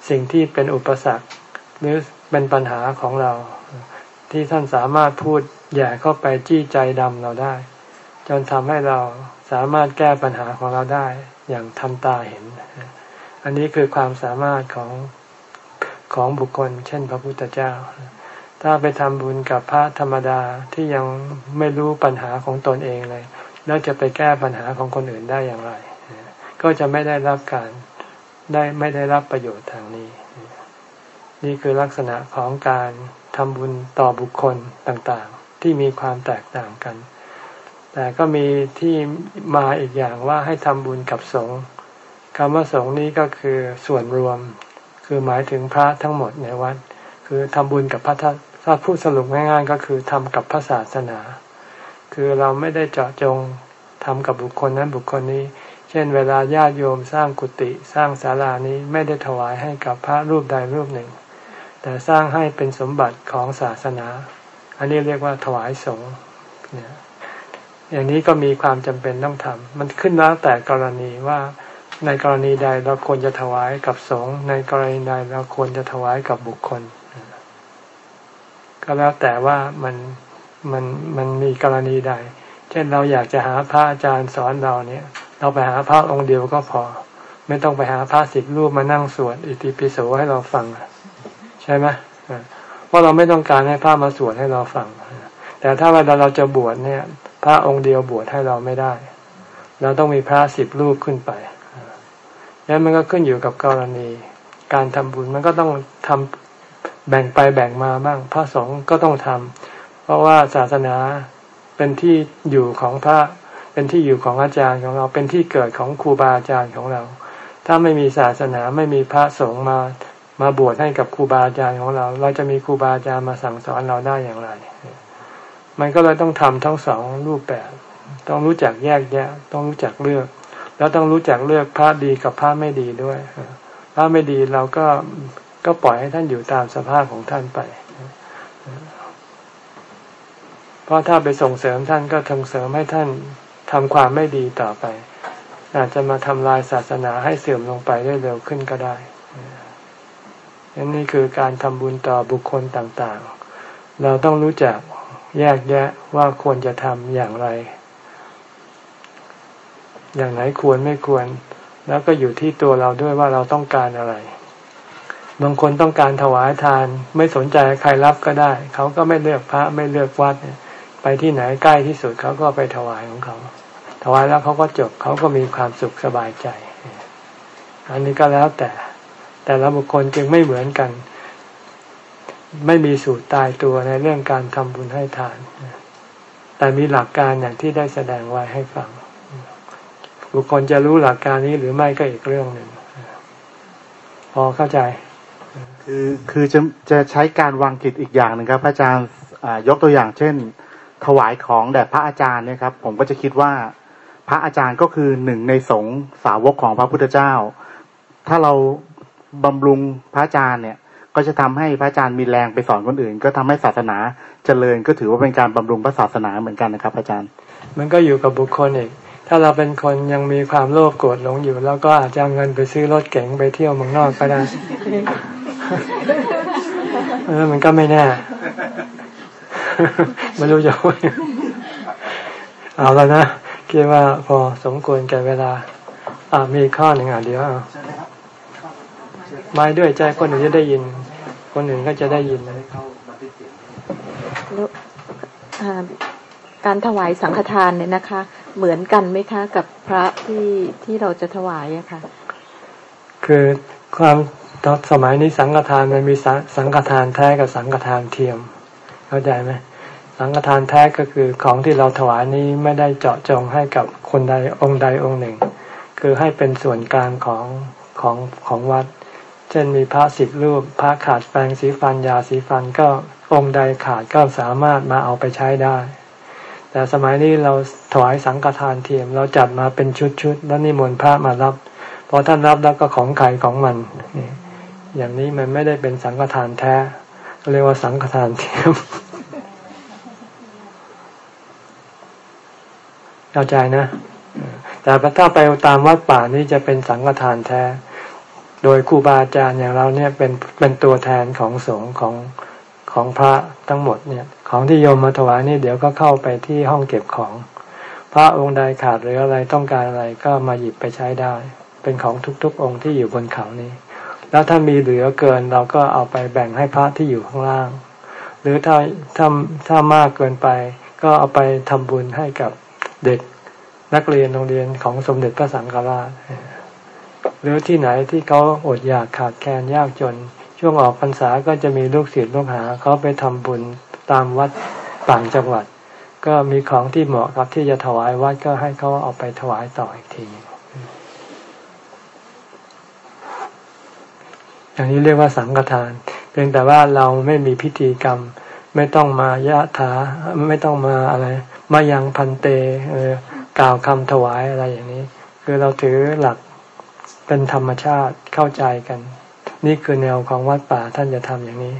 สิ่งที่เป็นอุปสรรค หรือเป็นปัญหาของเรา ที่ท่านสามารถพูดแย่เข้าไปจี้ใจดำเราได้ จนทำให้เราสามารถแก้ปัญหาของเราได้อย่างทันตาเห็น อันนี้คือความสามารถของของบุคคล เช่นพระพุทธเจ้า ถ้าไปทำบุญกับพระธรรมดาที่ยังไม่รู้ปัญหาของตนเองเลย แล้วจะไปแก้ปัญหาของคนอื่นได้อย่างไร ก็จะไม่ได้รับการได้ไม่ได้รับประโยชน์ทางนี้ นี่คือลักษณะของการ ทำบุญต่อบุคคลต่างๆ ที่มีความแตกต่างกัน แต่ก็มีที่มาอีกอย่างว่าให้ทำบุญกับสงฆ์คำว่าสงฆ์นี้ก็คือส่วนรวม คือหมายถึงพระทั้งหมดในวัด คือทำบุญกับพระถ้าพูดสรุปง่ายๆก็คือทำกับพระศาสนา คือเราไม่ได้เจาะจงทำกับบุคคลนั้นบุคคลนี้ เช่น เวลาญาติโยมสร้างกุฏิสร้างศาลานี้ไม่ได้ถวายให้กับพระรูปใดรูปหนึ่ง แต่สร้างให้เป็นสมบัติของศาสนา อันนี้เรียกว่าถวายสงฆ์เนี่ยอย่างนี้ก็มีความจำเป็นต้องทำมันขึ้นแล้วแต่กรณีว่าในกรณีใดเราควรจะถวายกับสงฆ์ในกรณีใดเราควรจะถวายกับบุคคล ก็แล้วแต่ว่ามันมันมันมีกรณีใด เช่นเราอยากจะหาพระอาจารย์สอนเราเนี่ย เราไปหาพระองค์เดียวก็พอ ไม่ต้องไปหาพระสิบรูปมานั่งสวดอิติปิโสให้เราฟัง ใช่ไหมเพราะเราไม่ต้องการให้พระมาสวดให้เราฟัง แต่ถ้าเวลาเราจะบวชเนี่ย พระองค์เดียวบวชให้เราไม่ได้ เราต้องมีพระสิบรูปขึ้นไปนั้นมันก็ขึ้นอยู่กับกรณี การทำบุญมันก็ต้องทำแบ่งไปแบ่งมาบ้าง พระสงฆ์ก็ต้องทำเพราะว่าศาสนาเป็นที่อยู่ของพระเป็นที่อยู่ของอาจารย์ของเราเป็นที่เกิดของครูบาอาจารย์ของเรา ถ้าไม่มีศาสนาไม่มีพระสงฆ์มา มาบวชให้กับครูบาอาจารย์ของเรา เราจะมีครูบาอาจารย์มาสั่งสอนเราได้อย่างไร มันก็เลยต้องทำทั้งสองรูปแบบ ต้องรู้จักแยกแยะ ต้องรู้จักเลือก แล้วต้องรู้จักเลือกพระดีกับพระไม่ดีด้วยพระไม่ดีเราก็ก็ปล่อยให้ท่านอยู่ตามสภาพของท่านไป เพราะถ้าไปส่งเสริมท่านก็ส่งเสริมให้ท่านทำความไม่ดีต่อไป อาจจะมาทำลายศาสนาให้เสื่อมลงไปได้เร็วขึ้นก็ได้ นนี่คือการทำบุญต่อบุคคลต่างๆ เราต้องรู้จักแยกแยะว่าควรจะทำอย่างไร อย่างไหนควรไม่ควร แล้วก็อยู่ที่ตัวเราด้วยว่าเราต้องการอะไร บางคนต้องการถวายทาน ไม่สนใจใครรับก็ได้ เขาก็ไม่เลือกพระไม่เลือกวัดไปที่ไหนใกล้ที่สุดเขาก็ไปถวายของเขา ถวายแล้วเขาก็จบเขาก็มีความสุขสบายใจ อันนี้ก็แล้วแต่ แต่ละบุคคลจึงไม่เหมือนกัน ไม่มีสูตรตายตัวในเรื่องการทำบุญให้ทาน แต่มีหลักการอย่างที่ได้แสดงไว้ให้ฟัง บุคคลจะรู้หลักการนี้หรือไม่ก็อีกเรื่องหนึ่งพอเข้าใจ คือคือจะจะใช้การวางจิตอีกอย่างหนึ่งครับอาจารย์ยกตัวอย่างเช่น ถวายของแด่พระอาจารย์เนี่ยครับ ผมก็จะคิดว่าพระอาจารย์ก็คือหนึ่งในสงฆ์สาวกของพระพุทธเจ้า ถ้าเรา บำรุงพระอาจารย์เนี่ย ก็จะทำให้พระอาจารย์มีแรงไปสอนคนอื่น ก็ทำให้ศาสนาเจริญก็ถือว่าเป็นการบำรุงพระศาสนาเหมือนกันนะครับ อาจารย์ มันก็อยู่กับบุคคลเองถ้าเราเป็นคนยังมีความโลภโกรธหลงอยู่เราก็อาจจะเงินไปซื้อรถเก๋งไปเที่ยวเมืองนอกก็ได้เออมันก็ไม่แน่ไม่รู้จะเอาแล้วนะคิดว่าพอสมควรแก่เวลา อ่ามีข้อหนึ่งอะเดี๋ยว ไม่ด้วยใจคนอื่นจะได้ยิน คนอื่นก็จะได้ยินการถวายสังฆทานเนี่ยนะคะ เหมือนกันไหมคะ กับพระที่ที่เราจะถวายอะคะ่ะ คือความตอนสมัยนี้สังฆทานมันมีสังฆทานแท้กับสังฆทานเทียม เข้าใจไหมสังฆทานแท้ก็คือของที่เราถวายนี้ไม่ได้เจาะจงให้กับคนใดองค์ใดองค์หนึ่ง คือให้เป็นส่วนกลางของของของวัด เช่นมีพระสิบรูป พระขาดแปรงสีฟันยาสีฟันก็องค์ใดขาดก็สามารถมาเอาไปใช้ได้ แต่สมัยนี้เราถวายสังฆทานเทียมเราจัดมาเป็นชุดๆแล้วนิมนต์พระมารับพอท่านรับแล้วก็ของใครของมัน อย่างนี้มันไม่ได้เป็นสังฆทานแท้ เรียกว่าสังฆทานเทียมเข้าใจนะ แต่ถ้าไปตามวัดป่านี่จะเป็นสังฆทานแท้ โดยครูบาอาจารย์อย่างเราเนี่ยเป็นเป็นตัวแทนของสงฆ์ของของพระทั้งหมดเนี่ย ของที่โยมมาถวายนี่เดี๋ยวก็เข้าไปที่ห้องเก็บของ พระองค์ใดขาดหรืออะไรต้องการอะไรก็มาหยิบไปใช้ได้ เป็นของทุกๆ องค์ที่อยู่บนเขานี้ แล้วถ้ามีเหลือเกินเราก็เอาไปแบ่งให้พระที่อยู่ข้างล่าง หรือถ้าถ้าถ้ามากเกินไป ก็เอาไปทำบุญให้กับเด็กนักเรียนโรงเรียนของสมเด็จพระสังฆราช หรือที่ไหนที่เขาอดอยากขาดแคลนยากจน ช่วงออกพรรษาก็จะมีลูกศิษย์ลูกหาเขาไปทำบุญตามวัดต่างจังหวัด ก็มีของที่เหมาะกับที่จะถวายวัดก็ให้เขาเอาไปถวายต่ออีกทีอย่างนี้เรียกว่าสังฆทาน เพียงแต่ว่าเราไม่มีพิธีกรรม ไม่ต้องมายะถาไม่ต้องมาอะไรมายังพันเตกล่าวคำถวายอะไรอย่างนี้ คือเราถือหลัก เป็นธรรมชาติเข้าใจกัน นี่คือแนวของวัดป่าท่านจะทำอย่างนี้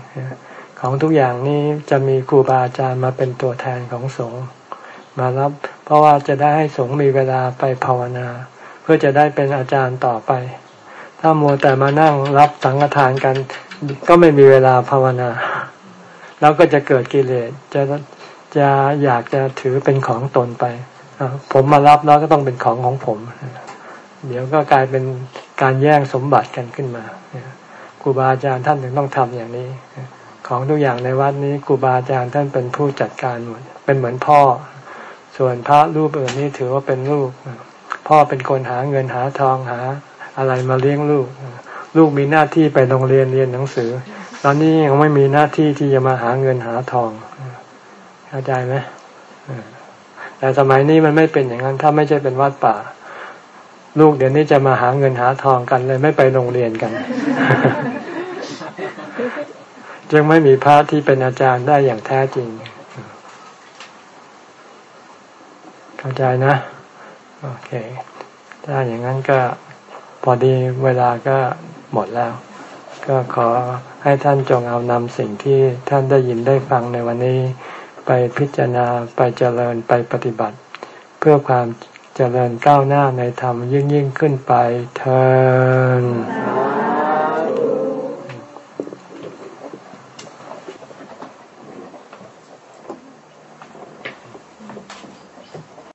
ของทุกอย่างนี้จะมีครูบาอาจารย์มาเป็นตัวแทนของสงฆ์มารับ เพราะว่าจะได้ให้สงฆ์มีเวลาไปภาวนา เพื่อจะได้เป็นอาจารย์ต่อไป ถ้ามัวแต่มานั่งรับสังฆทานกัน ก็ไม่มีเวลาภาวนา แล้วก็จะเกิดกิเลสจะจะอยากจะถือเป็นของตนไปผมมารับแล้วก็ต้องเป็นของของผม เดี๋ยวก็กลายเป็นการแย่งสมบัติกันขึ้นมาครูบาอาจารย์ท่านถึงต้องทำอย่างนี้ ของทุกอย่างในวัดนี้ครูบาอาจารย์ท่านเป็นผู้จัดการหมดเป็นเหมือนพ่อ ส่วนพระรูปอื่นนี้ถือว่าเป็นลูก พ่อเป็นคนหาเงินหาทองหาอะไรมาเลี้ยงลูก ลูกมีหน้าที่ไปโรงเรียนเรียนหนังสือ ตอนนี้ยังไม่มีหน้าที่ที่จะมาหาเงินหาทองเข้าใจไหมแต่สมัยนี้มันไม่เป็นอย่างนั้น ถ้าไม่ใช่เป็นวัดป่า ลูกเดี๋ยวนี้จะมาหาเงินหาทองกันเลยไม่ไปโรงเรียนกัน จึงไม่มีพระที่เป็นอาจารย์ได้อย่างแท้จริง เข้าใจนะ โอเค ถ้าอย่างนั้นก็พอดีเวลาก็หมดแล้ว ก็ขอให้ท่านจงเอานำสิ่งที่ท่านได้ยินได้ฟังในวันนี้ ไปพิจารณาไปเจริญไปปฏิบัติ เพื่อความ จริญก้าวหน้าในธรรมยิ่งยิ่งขึ้นไปเทอ